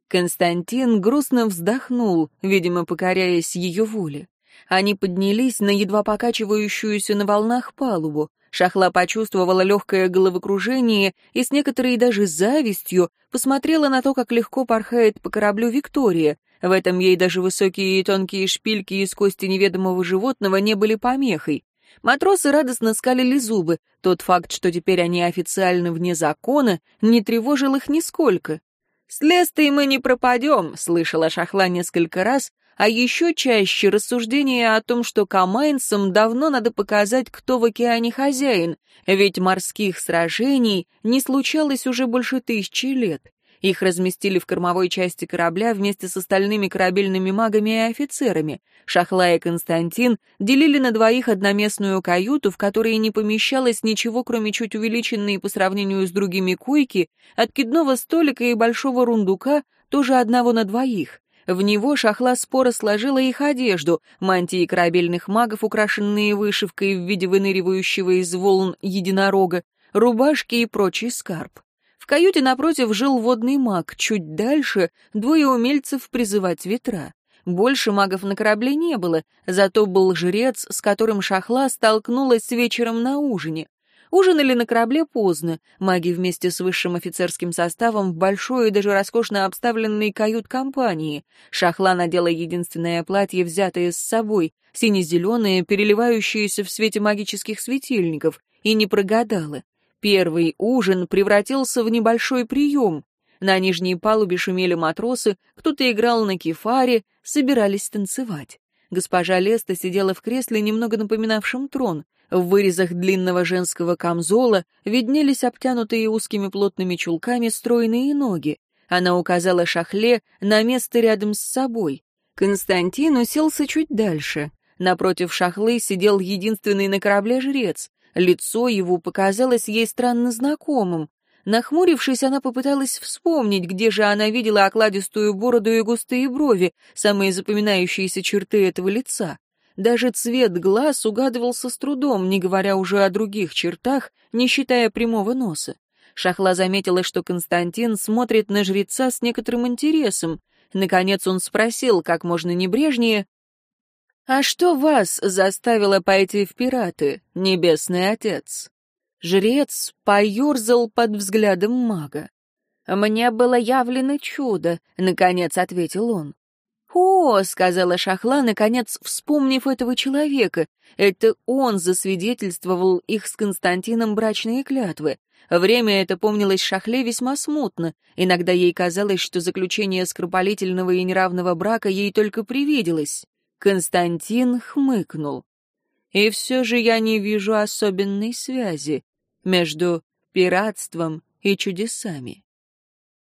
Константин грустно вздохнул, видимо, покоряясь ее воле. Они поднялись на едва покачивающуюся на волнах палубу. Шахла почувствовала легкое головокружение и с некоторой даже завистью посмотрела на то, как легко порхает по кораблю Виктория. В этом ей даже высокие и тонкие шпильки из кости неведомого животного не были помехой. Матросы радостно скалили зубы. Тот факт, что теперь они официально вне закона, не тревожил их нисколько. «С мы не пропадем», — слышала Шахла несколько раз, а еще чаще рассуждения о том, что камайнцам давно надо показать, кто в океане хозяин, ведь морских сражений не случалось уже больше тысячи лет. Их разместили в кормовой части корабля вместе с остальными корабельными магами и офицерами. Шахла и Константин делили на двоих одноместную каюту, в которой не помещалось ничего, кроме чуть увеличенной по сравнению с другими койки, откидного столика и большого рундука, тоже одного на двоих. В него шахла спора сложила их одежду, мантии корабельных магов, украшенные вышивкой в виде выныривающего из волн единорога, рубашки и прочий скарб. Каюте напротив жил водный маг, чуть дальше — двое умельцев призывать ветра. Больше магов на корабле не было, зато был жрец, с которым шахла столкнулась вечером на ужине. Ужинали на корабле поздно, маги вместе с высшим офицерским составом в большой и даже роскошно обставленной кают-компании. Шахла надела единственное платье, взятое с собой, сине-зеленое, переливающееся в свете магических светильников, и не прогадала. Первый ужин превратился в небольшой прием. На нижней палубе шумели матросы, кто-то играл на кефаре, собирались танцевать. Госпожа Леста сидела в кресле, немного напоминавшем трон. В вырезах длинного женского камзола виднелись обтянутые узкими плотными чулками стройные ноги. Она указала Шахле на место рядом с собой. Константин уселся чуть дальше. Напротив Шахлы сидел единственный на корабле жрец. Лицо его показалось ей странно знакомым. Нахмурившись, она попыталась вспомнить, где же она видела окладистую бороду и густые брови, самые запоминающиеся черты этого лица. Даже цвет глаз угадывался с трудом, не говоря уже о других чертах, не считая прямого носа. Шахла заметила, что Константин смотрит на жреца с некоторым интересом. Наконец он спросил, как можно небрежнее, «А что вас заставило пойти в пираты, небесный отец?» Жрец поюрзал под взглядом мага. «Мне было явлено чудо», — наконец ответил он. «О», — сказала Шахла, наконец вспомнив этого человека, это он засвидетельствовал их с Константином брачные клятвы. Время это помнилось Шахле весьма смутно. Иногда ей казалось, что заключение скоропалительного и неравного брака ей только привиделось. Константин хмыкнул. «И все же я не вижу особенной связи между пиратством и чудесами».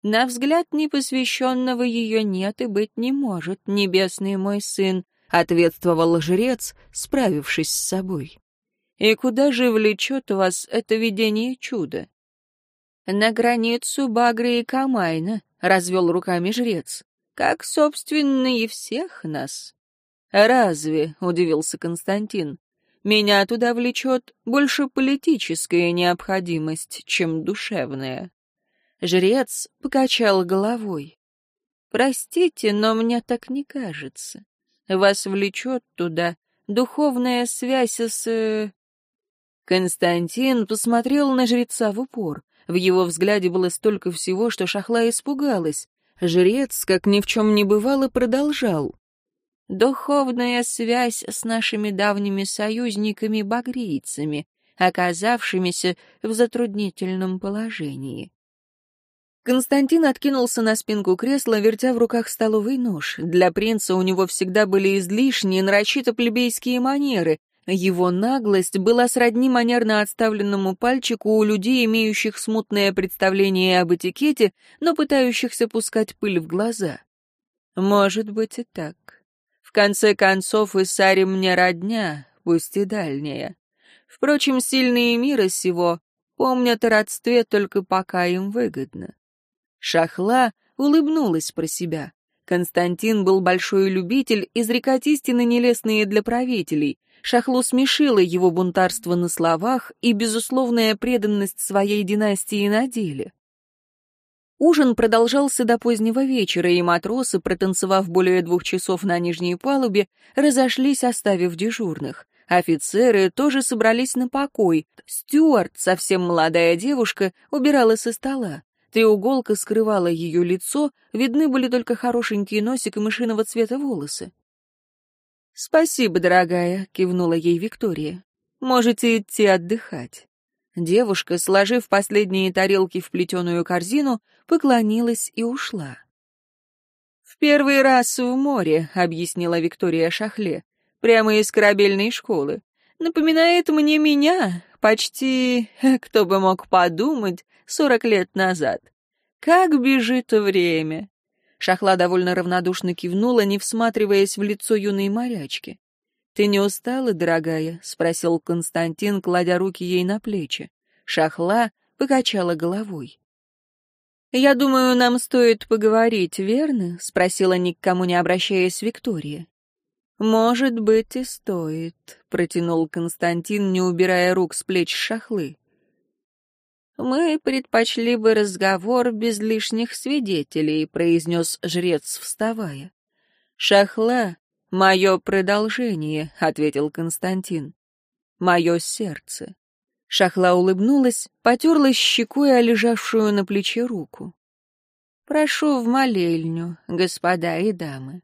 На взгляд непосвященного ее нет и быть не может, небесный мой сын, — ответствовал жрец, справившись с собой. «И куда же влечет вас это видение чуда?» «На границу Багры и Камайна», — развел руками жрец, — «как, собственно, и всех нас». «Разве?» — удивился Константин. «Меня туда влечет больше политическая необходимость, чем душевная». Жрец покачал головой. «Простите, но мне так не кажется. Вас влечет туда духовная связь с...» Константин посмотрел на жреца в упор. В его взгляде было столько всего, что шахла испугалась. Жрец, как ни в чем не бывало, продолжал. «Духовная связь с нашими давними союзниками-багрийцами, оказавшимися в затруднительном положении. Константин откинулся на спинку кресла, вертя в руках столовый нож. Для принца у него всегда были излишние, нарочито плебейские манеры. Его наглость была сродни манерно отставленному пальчику у людей, имеющих смутное представление об этикете, но пытающихся пускать пыль в глаза. Может быть и так. В конце концов, и Сари мне родня, пусть и дальняя. Впрочем, сильные мира сего помнят о родстве только пока им выгодно. Шахла улыбнулась про себя. Константин был большой любитель изрекать истины нелестные для правителей. Шахлу смешило его бунтарство на словах и безусловная преданность своей династии на деле. Ужин продолжался до позднего вечера, и матросы, протанцевав более двух часов на нижней палубе, разошлись, оставив дежурных. Офицеры тоже собрались на покой. Стюарт, совсем молодая девушка, убирала со стола. Треуголка скрывала ее лицо, видны были только хорошенький носик и мышиного цвета волосы. «Спасибо, дорогая», — кивнула ей Виктория. «Можете идти отдыхать». Девушка, сложив последние тарелки в плетеную корзину, поклонилась и ушла. «В первый раз в море», — объяснила Виктория Шахле, — «прямо из корабельной школы. Напоминает мне меня, почти, кто бы мог подумать, сорок лет назад. Как бежит время!» Шахла довольно равнодушно кивнула, не всматриваясь в лицо юной морячки. «Ты не устала, дорогая?» — спросил Константин, кладя руки ей на плечи. Шахла покачала головой. «Я думаю, нам стоит поговорить, верно?» — спросила ни к кому не обращаясь Виктория. «Может быть, и стоит», — протянул Константин, не убирая рук с плеч шахлы. «Мы предпочли бы разговор без лишних свидетелей», — произнес жрец, вставая. «Шахла — мое продолжение», — ответил Константин. «Мое сердце». Шахла улыбнулась, потерлась щекой о лежавшую на плече руку. «Прошу в молельню, господа и дамы».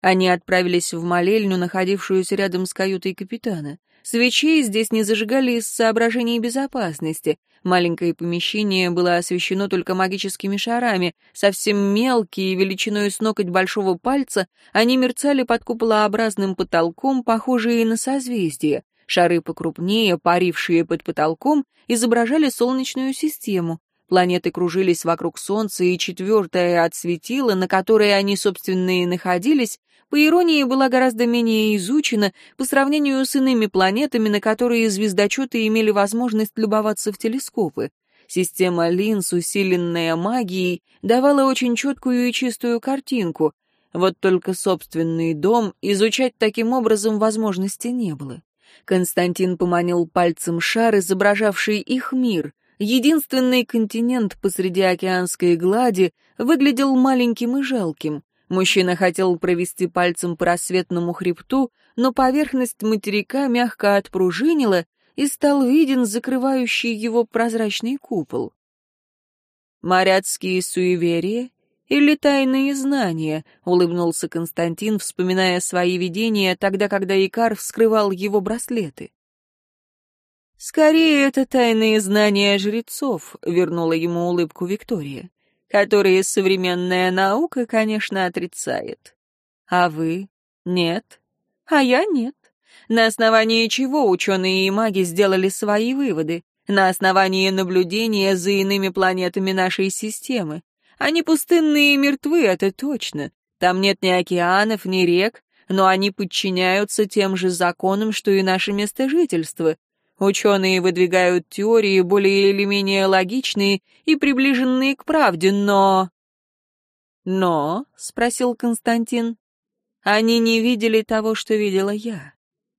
Они отправились в молельню, находившуюся рядом с каютой капитана. Свечей здесь не зажигали из соображений безопасности. Маленькое помещение было освещено только магическими шарами, совсем мелкие, величиной с ноготь большого пальца, они мерцали под куполообразным потолком, похожие на созвездия. Шары покрупнее, парившие под потолком, изображали Солнечную систему. Планеты кружились вокруг Солнца, и четвертая от светила, на которой они, собственно, и находились, по иронии, была гораздо менее изучена по сравнению с иными планетами, на которые звездочеты имели возможность любоваться в телескопы. Система линз, усиленная магией, давала очень четкую и чистую картинку. Вот только собственный дом изучать таким образом возможности не было. Константин поманил пальцем шар, изображавший их мир. Единственный континент посреди океанской глади выглядел маленьким и жалким. Мужчина хотел провести пальцем по рассветному хребту, но поверхность материка мягко отпружинила, и стал виден закрывающий его прозрачный купол. Моряцкие суеверия или тайные знания, улыбнулся Константин, вспоминая свои видения тогда, когда Икар вскрывал его браслеты. Скорее, это тайные знания жрецов, вернула ему улыбку Виктория которые современная наука, конечно, отрицает. А вы? Нет. А я нет. На основании чего ученые и маги сделали свои выводы? На основании наблюдения за иными планетами нашей системы. Они пустынные и мертвы, это точно. Там нет ни океанов, ни рек, но они подчиняются тем же законам, что и наше место жительства, Ученые выдвигают теории более или менее логичные и приближенные к правде, но... «Но?» — спросил Константин. «Они не видели того, что видела я,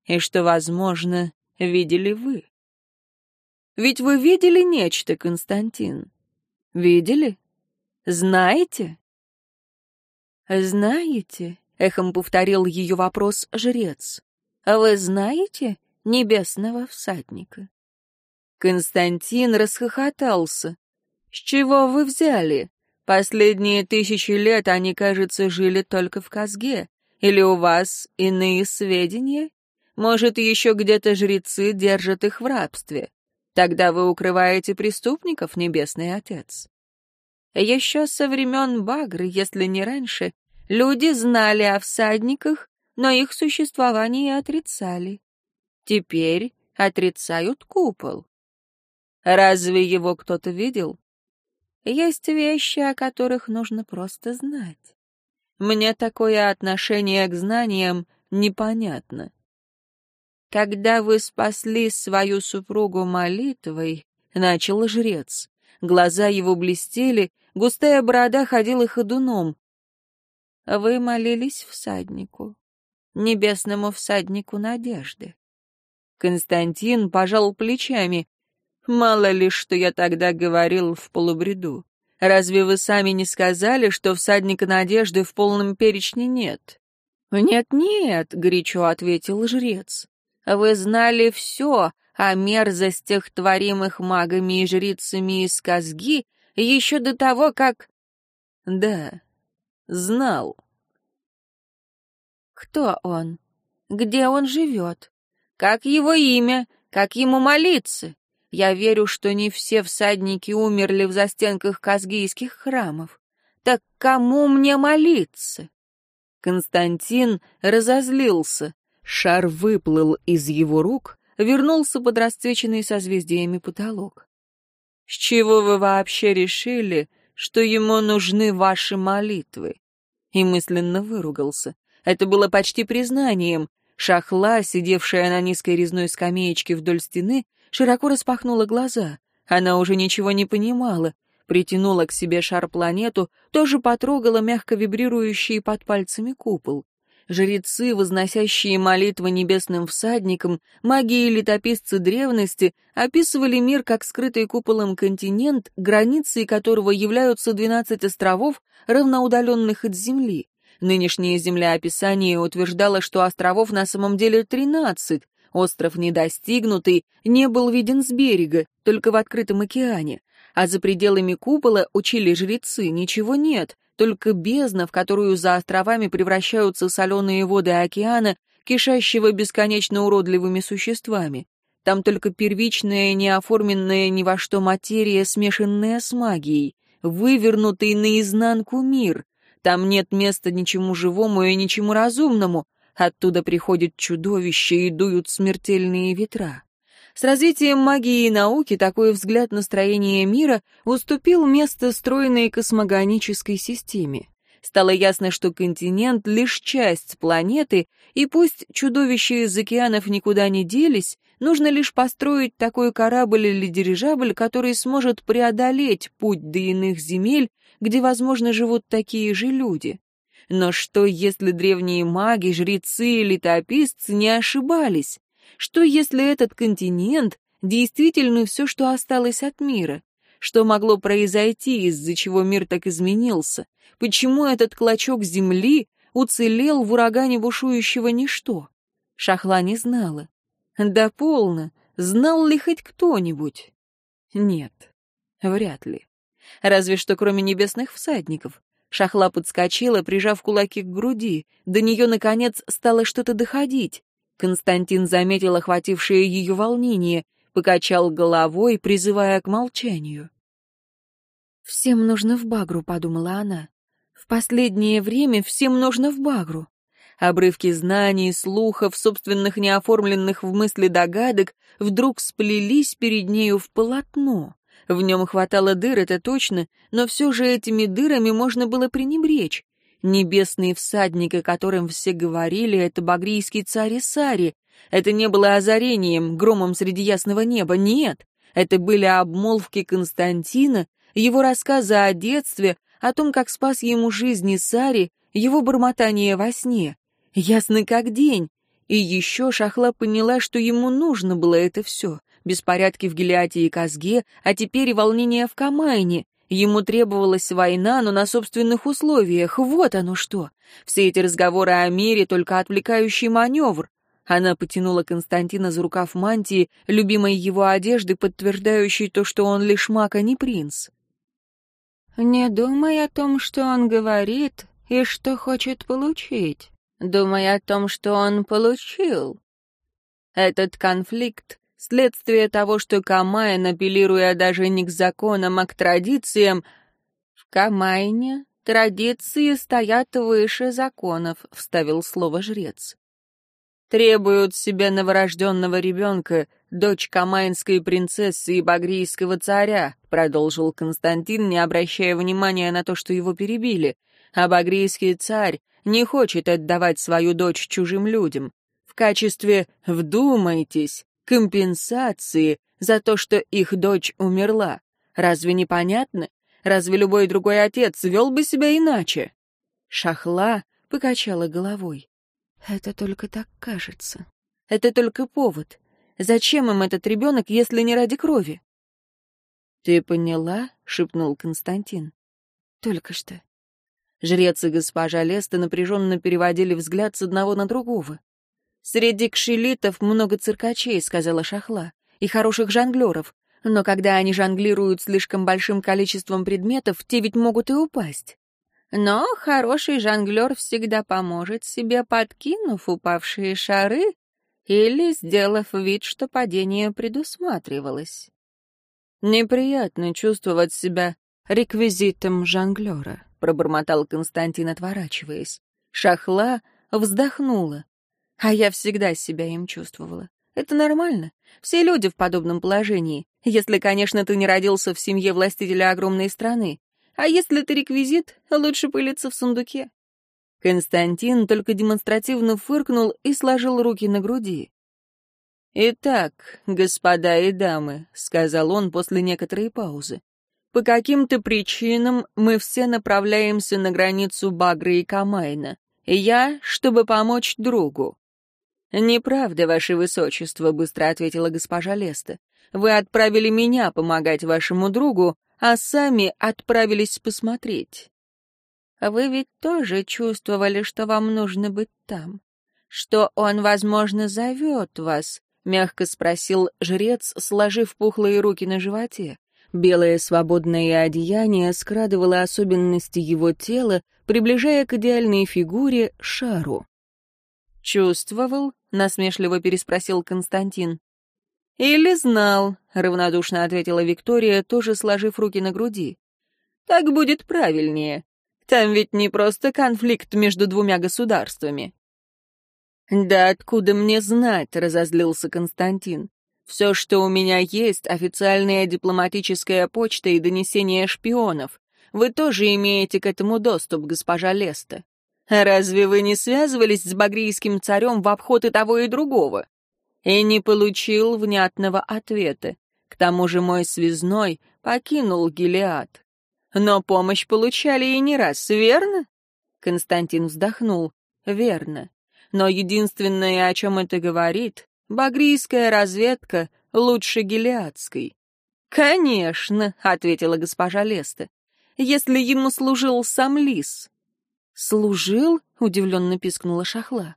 и что, возможно, видели вы. Ведь вы видели нечто, Константин? Видели? Знаете?» «Знаете?» — эхом повторил ее вопрос жрец. «Вы знаете, небесного всадника. Константин расхохотался. «С чего вы взяли? Последние тысячи лет они, кажется, жили только в Казге. Или у вас иные сведения? Может, еще где-то жрецы держат их в рабстве? Тогда вы укрываете преступников, Небесный Отец». Еще со времен Багры, если не раньше, люди знали о всадниках, но их существование отрицали. Теперь отрицают купол. Разве его кто-то видел? Есть вещи, о которых нужно просто знать. Мне такое отношение к знаниям непонятно. Когда вы спасли свою супругу молитвой, начал жрец. Глаза его блестели, густая борода ходила ходуном. Вы молились всаднику, небесному всаднику надежды. Константин пожал плечами. Мало ли, что я тогда говорил в полубреду. Разве вы сами не сказали, что всадника надежды в полном перечне нет? Нет-нет, горячо ответил жрец. Вы знали все о мерзостях, творимых магами и жрицами из Казги, еще до того, как... Да, знал. Кто он? Где он живет? Как его имя? Как ему молиться? Я верю, что не все всадники умерли в застенках казгийских храмов. Так кому мне молиться? Константин разозлился. Шар выплыл из его рук, вернулся под расцвеченный созвездиями потолок. «С чего вы вообще решили, что ему нужны ваши молитвы?» И мысленно выругался. Это было почти признанием. Шахла, сидевшая на низкой резной скамеечке вдоль стены, широко распахнула глаза. Она уже ничего не понимала. Притянула к себе шар-планету, тоже потрогала мягко вибрирующий под пальцами купол. Жрецы, возносящие молитвы небесным всадникам, маги и летописцы древности описывали мир как скрытый куполом континент, границей которого являются двенадцать островов, равноудаленных от Земли. Нынешнее землеописание утверждало, что островов на самом деле тринадцать, Остров недостигнутый, не был виден с берега, только в открытом океане. А за пределами купола, учили жрецы, ничего нет, только бездна, в которую за островами превращаются соленые воды океана, кишащего бесконечно уродливыми существами. Там только первичная, неоформенная ни во что материя, смешанная с магией, вывернутый наизнанку мир. Там нет места ничему живому и ничему разумному, Оттуда приходят чудовища и дуют смертельные ветра. С развитием магии и науки такой взгляд на строение мира уступил место стройной космогонической системе. Стало ясно, что континент — лишь часть планеты, и пусть чудовища из океанов никуда не делись, нужно лишь построить такой корабль или дирижабль, который сможет преодолеть путь до иных земель, где, возможно, живут такие же люди. Но что, если древние маги, жрецы и летописцы не ошибались? Что, если этот континент действительно все, что осталось от мира? Что могло произойти, из-за чего мир так изменился? Почему этот клочок земли уцелел в урагане бушующего ничто? Шахла не знала. Да полно. Знал ли хоть кто-нибудь? Нет, вряд ли. Разве что кроме небесных всадников. Шахла подскочила, прижав кулаки к груди. До нее, наконец, стало что-то доходить. Константин заметил охватившее ее волнение, покачал головой, призывая к молчанию. «Всем нужно в Багру», — подумала она. «В последнее время всем нужно в Багру». Обрывки знаний, слухов, собственных неоформленных в мысли догадок вдруг сплелись перед нею в полотно. В нем хватало дыр, это точно, но все же этими дырами можно было пренебречь. Небесный всадник, о котором все говорили, это багрийский царь Исари. Это не было озарением, громом среди ясного неба, нет. Это были обмолвки Константина, его рассказы о детстве, о том, как спас ему жизнь Исари, его бормотание во сне. Ясно как день. И еще Шахла поняла, что ему нужно было это все беспорядки в Гелиате и Казге, а теперь и волнения в Камайне. Ему требовалась война, но на собственных условиях. Вот оно что. Все эти разговоры о мире — только отвлекающий маневр. Она потянула Константина за рукав мантии, любимой его одежды, подтверждающей то, что он лишь маг, а не принц. «Не думай о том, что он говорит и что хочет получить. Думай о том, что он получил. Этот конфликт Следствие того, что Камайн, апеллируя даже не к законам, а к традициям, в Камайне традиции стоят выше законов, вставил слово жрец. Требуют себе новорожденного ребенка, дочь камайнской принцессы и багрийского царя, продолжил Константин, не обращая внимания на то, что его перебили. А багрийский царь не хочет отдавать свою дочь чужим людям. В качестве, вдумайтесь, компенсации за то, что их дочь умерла. Разве не понятно? Разве любой другой отец вел бы себя иначе? Шахла покачала головой. Это только так кажется. Это только повод. Зачем им этот ребенок, если не ради крови? Ты поняла? шепнул Константин. Только что. Жрец и госпожа Леста напряженно переводили взгляд с одного на другого. «Среди кшелитов много циркачей», — сказала Шахла, — «и хороших жонглеров. Но когда они жонглируют слишком большим количеством предметов, те ведь могут и упасть. Но хороший жонглер всегда поможет себе, подкинув упавшие шары или сделав вид, что падение предусматривалось. «Неприятно чувствовать себя реквизитом жонглера», — пробормотал Константин, отворачиваясь. Шахла вздохнула. А я всегда себя им чувствовала. Это нормально. Все люди в подобном положении. Если, конечно, ты не родился в семье властителя огромной страны. А если ты реквизит, лучше пылиться в сундуке. Константин только демонстративно фыркнул и сложил руки на груди. «Итак, господа и дамы», — сказал он после некоторой паузы, «по каким-то причинам мы все направляемся на границу Багры и Камайна. Я, чтобы помочь другу». «Неправда, ваше высочество», — быстро ответила госпожа Леста. «Вы отправили меня помогать вашему другу, а сами отправились посмотреть. Вы ведь тоже чувствовали, что вам нужно быть там, что он, возможно, зовет вас, — мягко спросил жрец, сложив пухлые руки на животе. Белое свободное одеяние скрадывало особенности его тела, приближая к идеальной фигуре шару. «Чувствовал?» — насмешливо переспросил Константин. «Или знал», — равнодушно ответила Виктория, тоже сложив руки на груди. «Так будет правильнее. Там ведь не просто конфликт между двумя государствами». «Да откуда мне знать?» — разозлился Константин. «Все, что у меня есть, официальная дипломатическая почта и донесение шпионов. Вы тоже имеете к этому доступ, госпожа Леста. Разве вы не связывались с багрийским царем в обход и того, и другого? и не получил внятного ответа. К тому же мой связной покинул Гелиад. Но помощь получали и не раз, верно? Константин вздохнул. Верно. Но единственное, о чем это говорит, багрийская разведка лучше гелиадской. «Конечно», — ответила госпожа Леста, — «если ему служил сам лис». «Служил?» — удивленно пискнула Шахла.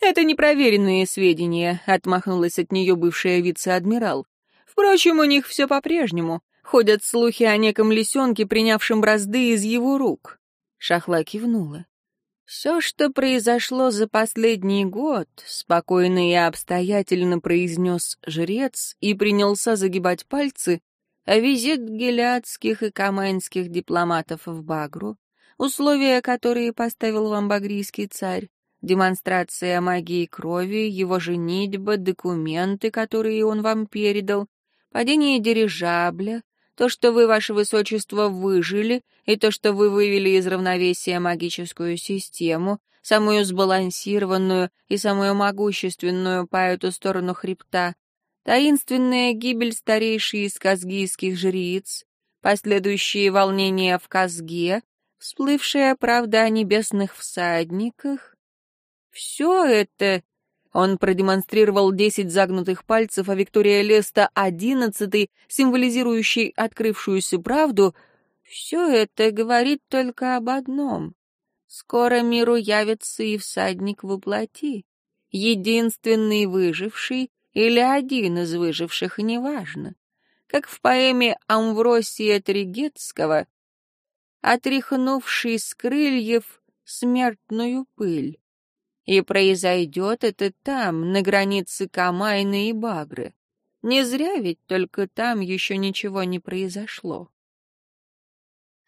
«Это непроверенные сведения», — отмахнулась от нее бывшая вице-адмирал. «Впрочем, у них все по-прежнему. Ходят слухи о неком лисенке, принявшем бразды из его рук». Шахла кивнула. «Все, что произошло за последний год», — спокойно и обстоятельно произнес жрец и принялся загибать пальцы, визит гелиадских и камайнских дипломатов в Багру, условия, которые поставил вам багрийский царь, демонстрация магии крови, его женитьба, документы, которые он вам передал, падение дирижабля, то, что вы, ваше высочество, выжили, и то, что вы вывели из равновесия магическую систему, самую сбалансированную и самую могущественную по эту сторону хребта, таинственная гибель старейшей из казгийских жриц, последующие волнения в Казге, всплывшая правда о небесных всадниках, все это... Он продемонстрировал десять загнутых пальцев, а Виктория Леста — одиннадцатый, символизирующий открывшуюся правду. Все это говорит только об одном. Скоро миру явится и всадник воплоти. Единственный выживший или один из выживших, неважно. Как в поэме Амвросия Тригетского, отряхнувший с крыльев смертную пыль. И произойдет это там, на границе Камайны и Багры. Не зря ведь только там еще ничего не произошло.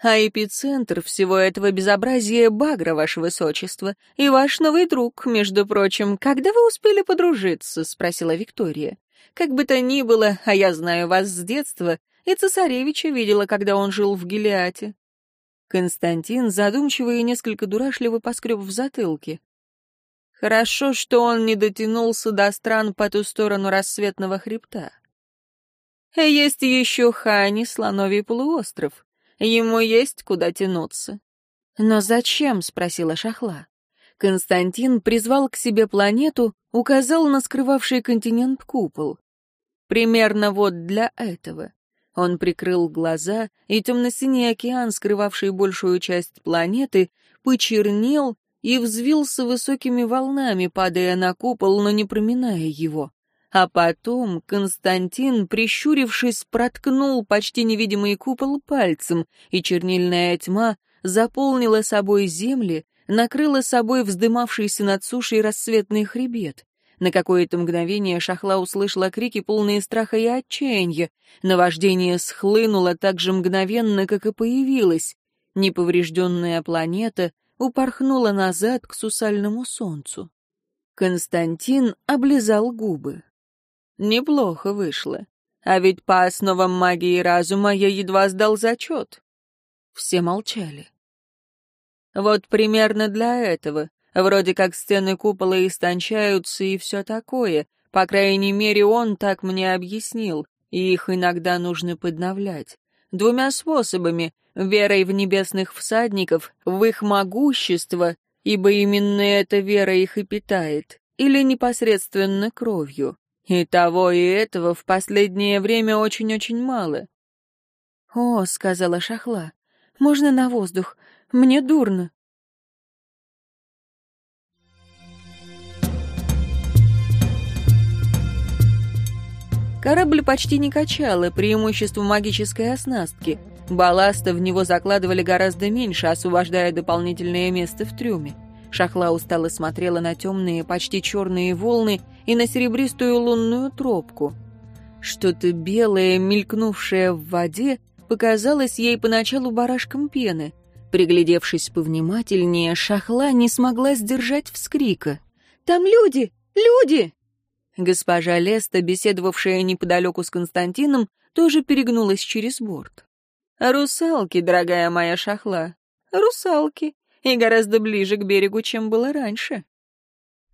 А эпицентр всего этого безобразия — Багра, ваше высочество, и ваш новый друг, между прочим. Когда вы успели подружиться?» — спросила Виктория. «Как бы то ни было, а я знаю вас с детства, и цесаревича видела, когда он жил в Гелиате». Константин задумчиво и несколько дурашливо поскреб в затылке. Хорошо, что он не дотянулся до стран по ту сторону рассветного хребта. Есть еще Хани, слоновий полуостров. Ему есть куда тянуться. «Но зачем?» — спросила Шахла. Константин призвал к себе планету, указал на скрывавший континент купол. Примерно вот для этого. Он прикрыл глаза, и темно-синий океан, скрывавший большую часть планеты, почернел и взвился высокими волнами, падая на купол, но не проминая его. А потом Константин, прищурившись, проткнул почти невидимый купол пальцем, и чернильная тьма заполнила собой земли, накрыла собой вздымавшийся над сушей рассветный хребет. На какое-то мгновение Шахла услышала крики, полные страха и отчаяния. Наваждение схлынуло так же мгновенно, как и появилось. Неповрежденная планета упорхнула назад к сусальному солнцу. Константин облизал губы. Неплохо вышло. А ведь по основам магии разума я едва сдал зачет. Все молчали. Вот примерно для этого. Вроде как стены купола истончаются и все такое. По крайней мере, он так мне объяснил, и их иногда нужно подновлять. Двумя способами — верой в небесных всадников, в их могущество, ибо именно эта вера их и питает, или непосредственно кровью. И того, и этого в последнее время очень-очень мало. «О», — сказала Шахла, — «можно на воздух? Мне дурно». Корабль почти не качало, преимущество магической оснастки. Балласта в него закладывали гораздо меньше, освобождая дополнительное место в трюме. Шахла устало смотрела на темные, почти черные волны и на серебристую лунную тропку. Что-то белое, мелькнувшее в воде, показалось ей поначалу барашком пены. Приглядевшись повнимательнее, Шахла не смогла сдержать вскрика. «Там люди! Люди!» Госпожа Леста, беседовавшая неподалеку с Константином, тоже перегнулась через борт. «Русалки, дорогая моя Шахла, русалки!» И гораздо ближе к берегу, чем было раньше.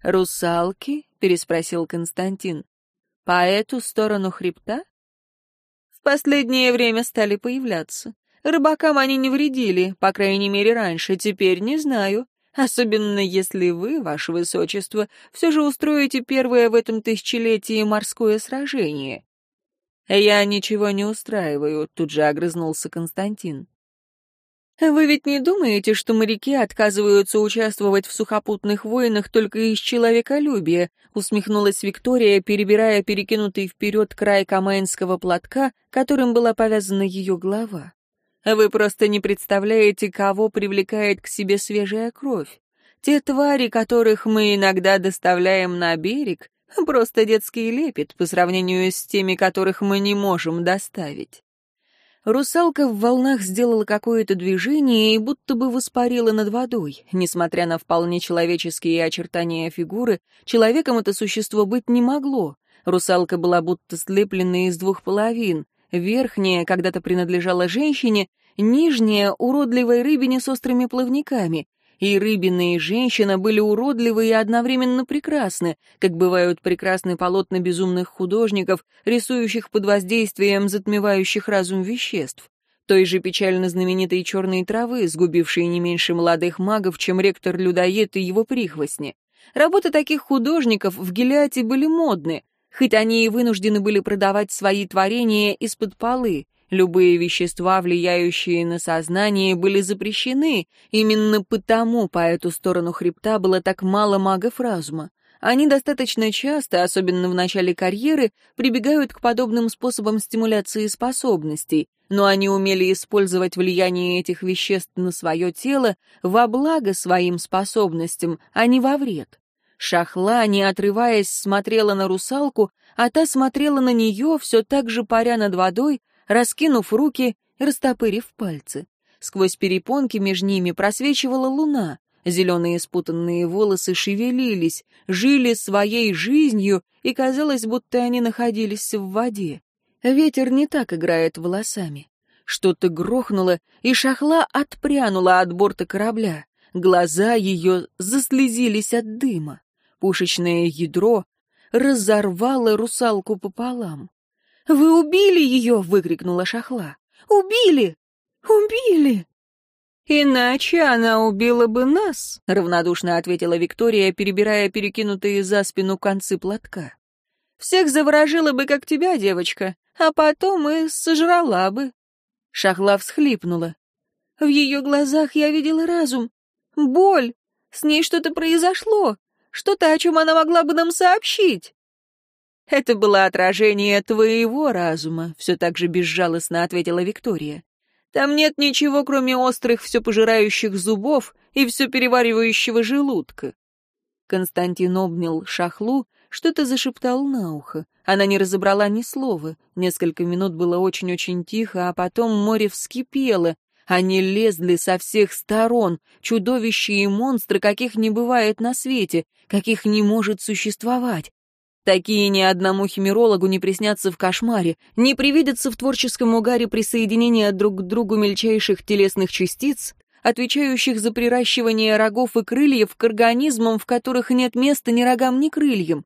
«Русалки?» — переспросил Константин. «По эту сторону хребта?» «В последнее время стали появляться. Рыбакам они не вредили, по крайней мере, раньше, теперь не знаю. Особенно если вы, ваше высочество, все же устроите первое в этом тысячелетии морское сражение». «Я ничего не устраиваю», — тут же огрызнулся Константин. «Вы ведь не думаете, что моряки отказываются участвовать в сухопутных войнах только из человеколюбия?» усмехнулась Виктория, перебирая перекинутый вперед край камаинского платка, которым была повязана ее голова. «Вы просто не представляете, кого привлекает к себе свежая кровь. Те твари, которых мы иногда доставляем на берег, просто детский лепет по сравнению с теми, которых мы не можем доставить». Русалка в волнах сделала какое-то движение и будто бы воспарила над водой. Несмотря на вполне человеческие очертания фигуры, человеком это существо быть не могло. Русалка была будто слеплена из двух половин. Верхняя когда-то принадлежала женщине, нижняя — уродливой рыбине с острыми плавниками, и рыбина, и женщина были уродливы и одновременно прекрасны, как бывают прекрасны полотна безумных художников, рисующих под воздействием затмевающих разум веществ. Той же печально знаменитой черной травы, сгубившей не меньше молодых магов, чем ректор-людоед и его прихвостни. Работы таких художников в Гелиате были модны, хоть они и вынуждены были продавать свои творения из-под полы, Любые вещества, влияющие на сознание, были запрещены. Именно потому по эту сторону хребта было так мало магов разума. Они достаточно часто, особенно в начале карьеры, прибегают к подобным способам стимуляции способностей, но они умели использовать влияние этих веществ на свое тело во благо своим способностям, а не во вред. Шахла, не отрываясь, смотрела на русалку, а та смотрела на нее, все так же паря над водой, раскинув руки и растопырив пальцы. Сквозь перепонки между ними просвечивала луна. Зеленые спутанные волосы шевелились, жили своей жизнью, и казалось, будто они находились в воде. Ветер не так играет волосами. Что-то грохнуло, и шахла отпрянула от борта корабля. Глаза ее заслезились от дыма. Пушечное ядро разорвало русалку пополам. «Вы убили ее!» — выкрикнула шахла. «Убили! Убили!» «Иначе она убила бы нас», — равнодушно ответила Виктория, перебирая перекинутые за спину концы платка. «Всех заворожила бы, как тебя, девочка, а потом и сожрала бы». Шахла всхлипнула. В ее глазах я видела разум, боль. С ней что-то произошло, что-то, о чем она могла бы нам сообщить. Это было отражение твоего разума, все так же безжалостно ответила Виктория. Там нет ничего, кроме острых, все пожирающих зубов и все переваривающего желудка. Константин обнял шахлу, что-то зашептал на ухо. Она не разобрала ни слова. Несколько минут было очень-очень тихо, а потом море вскипело. Они лезли со всех сторон, чудовища и монстры, каких не бывает на свете, каких не может существовать. Такие ни одному химерологу не приснятся в кошмаре, не привидятся в творческом угаре присоединения друг к другу мельчайших телесных частиц, отвечающих за приращивание рогов и крыльев к организмам, в которых нет места ни рогам, ни крыльям.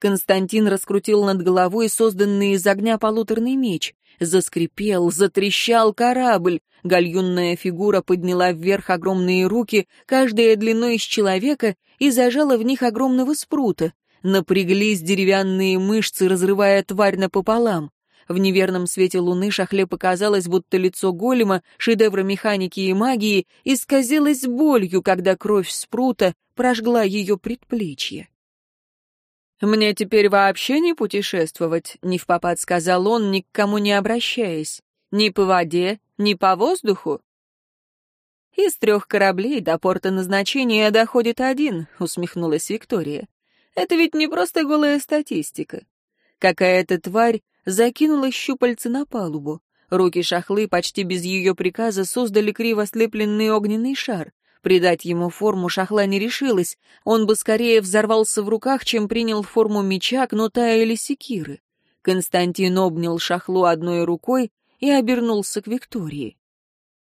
Константин раскрутил над головой созданный из огня полуторный меч. Заскрипел, затрещал корабль. Гальюнная фигура подняла вверх огромные руки, каждая длиной с человека, и зажала в них огромного спрута напряглись деревянные мышцы, разрывая тварь напополам. В неверном свете луны шахле показалось, будто лицо голема, шедевра механики и магии, исказилось болью, когда кровь спрута прожгла ее предплечье. «Мне теперь вообще не путешествовать», — не в попад сказал он, ни к кому не обращаясь. «Ни по воде, ни по воздуху». «Из трех кораблей до порта назначения доходит один», — усмехнулась Виктория. Это ведь не просто голая статистика. Какая-то тварь закинула щупальцы на палубу. Руки шахлы почти без ее приказа создали криво слепленный огненный шар. Придать ему форму шахла не решилась. Он бы скорее взорвался в руках, чем принял форму меча, кнута или секиры. Константин обнял шахлу одной рукой и обернулся к Виктории.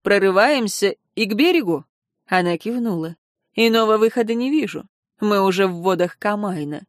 «Прорываемся и к берегу?» Она кивнула. «Иного выхода не вижу. Мы уже в водах Камайна.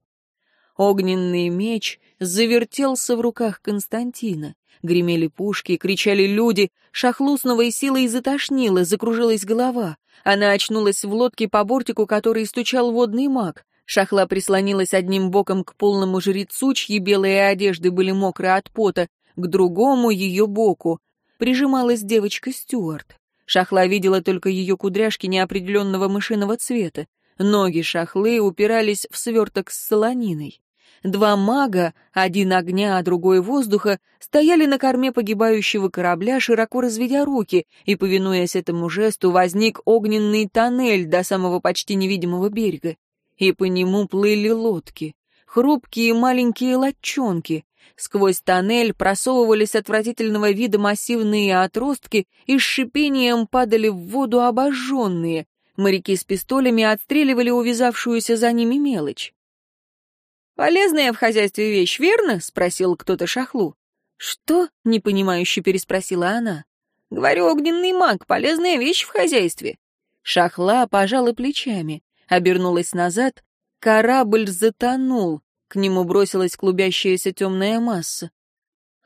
Огненный меч завертелся в руках Константина. Гремели пушки, кричали люди, шахлу с силой затошнило, закружилась голова. Она очнулась в лодке по бортику, который стучал водный маг. Шахла прислонилась одним боком к полному жрецу, чьи белые одежды были мокры от пота, к другому ее боку. Прижималась девочка Стюарт. Шахла видела только ее кудряшки неопределенного мышиного цвета. Ноги шахлы упирались в сверток с солониной. Два мага, один огня, а другой воздуха, стояли на корме погибающего корабля, широко разведя руки, и, повинуясь этому жесту, возник огненный тоннель до самого почти невидимого берега. И по нему плыли лодки, хрупкие маленькие лодчонки. Сквозь тоннель просовывались отвратительного вида массивные отростки и с шипением падали в воду обожженные, Моряки с пистолями отстреливали увязавшуюся за ними мелочь. «Полезная в хозяйстве вещь, верно?» — спросил кто-то шахлу. «Что?» — непонимающе переспросила она. «Говорю, огненный маг, полезная вещь в хозяйстве». Шахла пожала плечами, обернулась назад. Корабль затонул, к нему бросилась клубящаяся темная масса.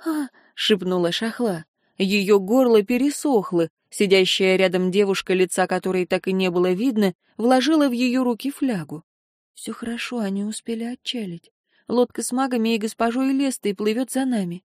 «А!» — шепнула Шахла. Ее горло пересохло, Сидящая рядом девушка, лица которой так и не было видно, вложила в ее руки флягу. «Все хорошо, они успели отчалить. Лодка с магами и госпожой Лестой плывет за нами».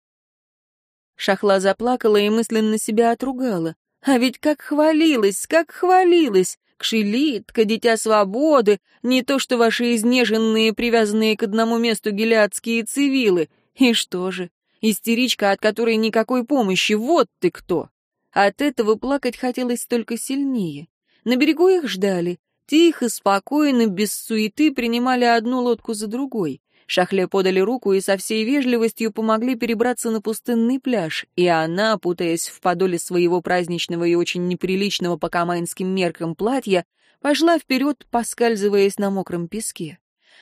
Шахла заплакала и мысленно себя отругала. А ведь как хвалилась, как хвалилась! Кшелитка, дитя свободы, не то что ваши изнеженные, привязанные к одному месту гелиадские цивилы. И что же? Истеричка, от которой никакой помощи, вот ты кто! От этого плакать хотелось только сильнее. На берегу их ждали. Тихо, спокойно, без суеты принимали одну лодку за другой. Шахле подали руку и со всей вежливостью помогли перебраться на пустынный пляж, и она, путаясь в подоле своего праздничного и очень неприличного по камайнским меркам платья, пошла вперед, поскальзываясь на мокром песке.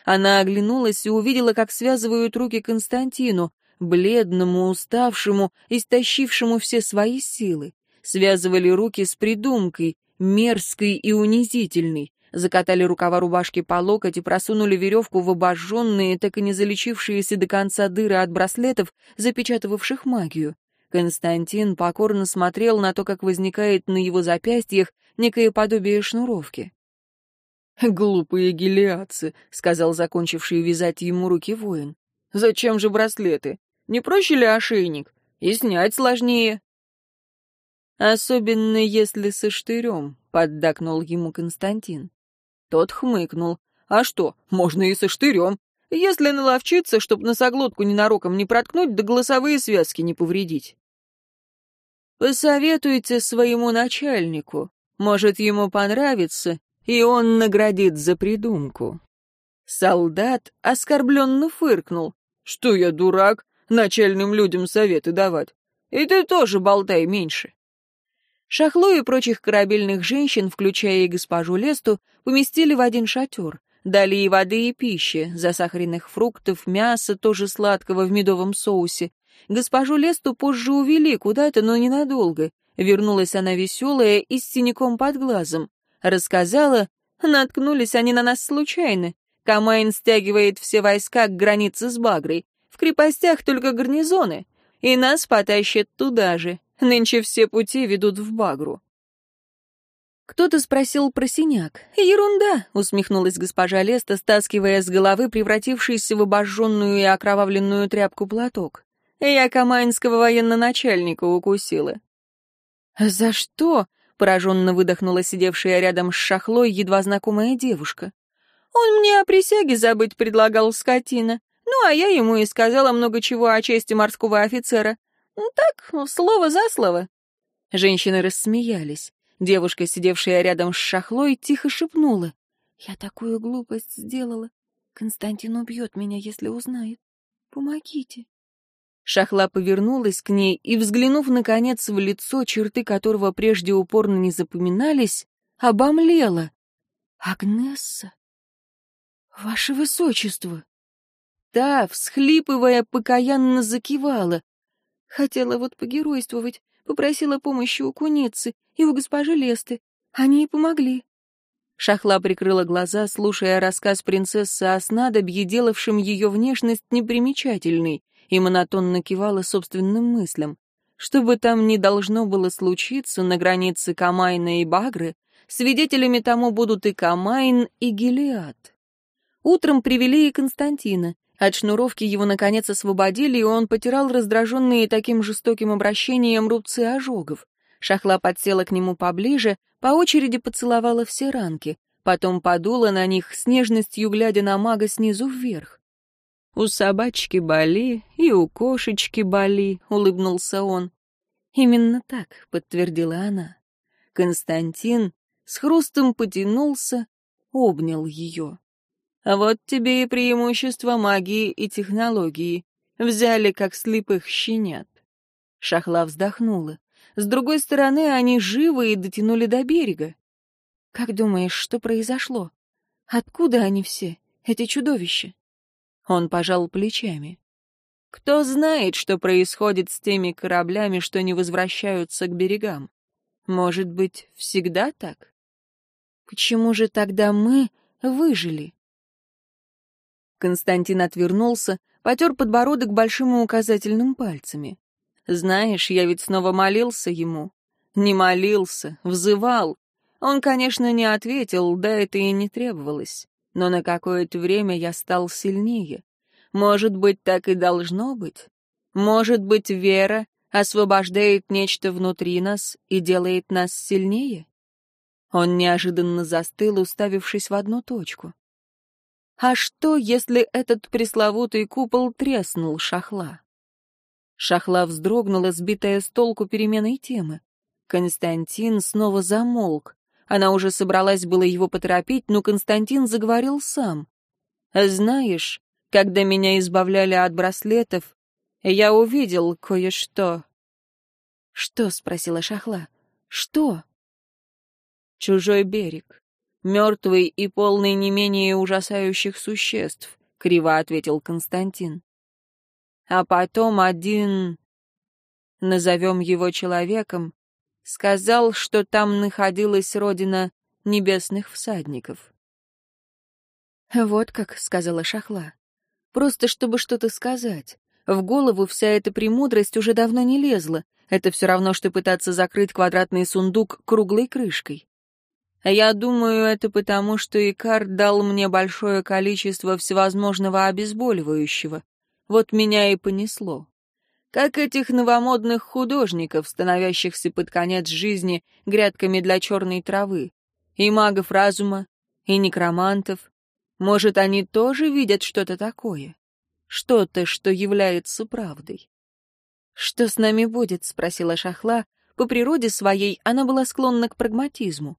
Она оглянулась и увидела, как связывают руки Константину, бледному, уставшему, истощившему все свои силы. Связывали руки с придумкой, мерзкой и унизительной, закатали рукава рубашки по локоть и просунули веревку в обожженные, так и не залечившиеся до конца дыры от браслетов, запечатывавших магию. Константин покорно смотрел на то, как возникает на его запястьях некое подобие шнуровки. «Глупые гелиадцы», — сказал закончивший вязать ему руки воин. «Зачем же браслеты? Не проще ли ошейник? И снять сложнее». «Особенно если со штырем», — поддакнул ему Константин. Тот хмыкнул. «А что, можно и со штырем. Если наловчиться, чтоб носоглотку ненароком не проткнуть, да голосовые связки не повредить». «Посоветуйте своему начальнику. Может, ему понравится, и он наградит за придумку». Солдат оскорбленно фыркнул. «Что я, дурак, начальным людям советы давать? И ты тоже болтай меньше». Шахлу и прочих корабельных женщин, включая и госпожу Лесту, поместили в один шатер. Дали и воды, и пищи, засахаренных фруктов, мяса, тоже сладкого в медовом соусе. Госпожу Лесту позже увели куда-то, но ненадолго. Вернулась она веселая и с синяком под глазом. Рассказала, наткнулись они на нас случайно. Камайн стягивает все войска к границе с Багрой. В крепостях только гарнизоны. И нас потащат туда же. Нынче все пути ведут в Багру. Кто-то спросил про синяк. «Ерунда!» — усмехнулась госпожа Леста, стаскивая с головы превратившийся в обожженную и окровавленную тряпку платок. «Я Камайнского военно-начальника укусила». «За что?» — пораженно выдохнула сидевшая рядом с шахлой едва знакомая девушка. «Он мне о присяге забыть предлагал скотина. Ну, а я ему и сказала много чего о чести морского офицера. Ну, так, слово за слово. Женщины рассмеялись. Девушка, сидевшая рядом с шахлой, тихо шепнула. «Я такую глупость сделала. Константин убьет меня, если узнает. Помогите». Шахла повернулась к ней и, взглянув, наконец, в лицо, черты которого прежде упорно не запоминались, обомлела. «Агнесса? Ваше Высочество!» Та, всхлипывая, покаянно закивала. Хотела вот погеройствовать, попросила помощи у куницы и у госпожи Лесты. Они и помогли. Шахла прикрыла глаза, слушая рассказ принцессы о снадобье, делавшем ее внешность непримечательной, и монотонно кивала собственным мыслям. Что бы там ни должно было случиться на границе Камайна и Багры, свидетелями тому будут и Камайн, и Гелиад. Утром привели и Константина, от шнуровки его, наконец, освободили, и он потирал раздраженные таким жестоким обращением рубцы ожогов. Шахла подсела к нему поближе, по очереди поцеловала все ранки, потом подула на них с нежностью, глядя на мага снизу вверх. «У собачки боли, и у кошечки боли», — улыбнулся он. «Именно так», — подтвердила она. Константин с хрустом потянулся, обнял ее. А вот тебе и преимущество магии и технологии. Взяли как слепых щенят. Шахла вздохнула. С другой стороны, они живы и дотянули до берега. Как думаешь, что произошло? Откуда они все, эти чудовища? Он пожал плечами. Кто знает, что происходит с теми кораблями, что не возвращаются к берегам? Может быть, всегда так? Почему же тогда мы выжили? Константин отвернулся, потер подбородок большим и указательным пальцами. «Знаешь, я ведь снова молился ему». «Не молился, взывал. Он, конечно, не ответил, да это и не требовалось. Но на какое-то время я стал сильнее. Может быть, так и должно быть. Может быть, вера освобождает нечто внутри нас и делает нас сильнее?» Он неожиданно застыл, уставившись в одну точку. А что, если этот пресловутый купол треснул шахла? Шахла вздрогнула, сбитая с толку переменой темы. Константин снова замолк. Она уже собралась было его поторопить, но Константин заговорил сам. «Знаешь, Когда меня избавляли от браслетов, я увидел кое-что». «Что?» — спросила Шахла. «Что?» «Чужой берег. Мертвый и полный не менее ужасающих существ», — криво ответил Константин. «А потом один, назовем его человеком, сказал, что там находилась родина небесных всадников». «Вот как», — сказала Шахла. «Просто чтобы что-то сказать. В голову вся эта премудрость уже давно не лезла. Это все равно, что пытаться закрыть квадратный сундук круглой крышкой. Я думаю, это потому, что Икар дал мне большое количество всевозможного обезболивающего. Вот меня и понесло. Как этих новомодных художников, становящихся под конец жизни грядками для черной травы. И магов разума, и некромантов. Может, они тоже видят что-то такое? Что-то, что является правдой. «Что с нами будет?» — спросила Шахла. По природе своей она была склонна к прагматизму.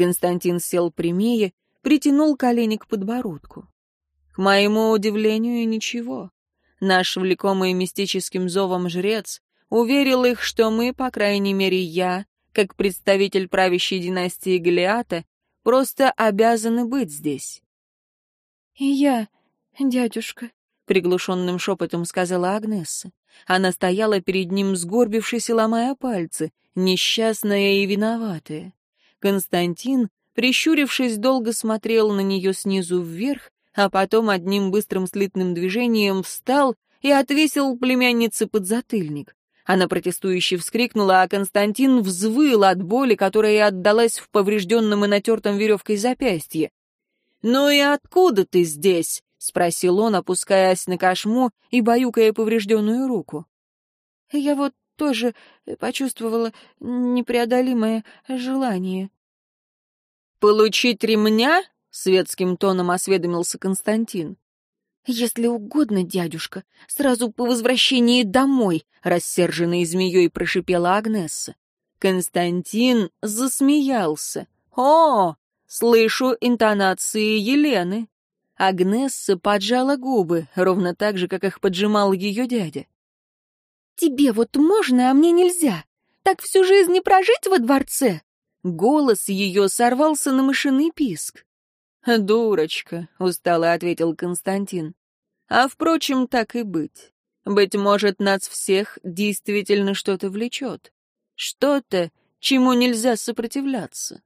Константин сел прямее, притянул колени к подбородку. К моему удивлению, ничего. Наш влекомый мистическим зовом жрец уверил их, что мы, по крайней мере я, как представитель правящей династии Галиата, просто обязаны быть здесь. «И я, дядюшка», — приглушенным шепотом сказала Агнесса. Она стояла перед ним, сгорбившись и ломая пальцы, несчастная и виноватая. Константин, прищурившись, долго смотрел на нее снизу вверх, а потом одним быстрым слитным движением встал и отвесил племяннице подзатыльник. Она протестующе вскрикнула, а Константин взвыл от боли, которая отдалась в поврежденном и натертом веревкой запястье. «Ну и откуда ты здесь?» — спросил он, опускаясь на кошму и баюкая поврежденную руку. «Я вот тоже почувствовала непреодолимое желание». «Получить ремня?» — светским тоном осведомился Константин. «Если угодно, дядюшка, сразу по возвращении домой», — рассерженной змеей прошипела Агнесса. Константин засмеялся. «О, слышу интонации Елены». Агнесса поджала губы, ровно так же, как их поджимал ее дядя. «Тебе вот можно, а мне нельзя. Так всю жизнь не прожить во дворце?» Голос ее сорвался на мышиный писк. «Дурочка», — устало ответил Константин. «А впрочем, так и быть. Быть может, нас всех действительно что-то влечет. Что-то, чему нельзя сопротивляться».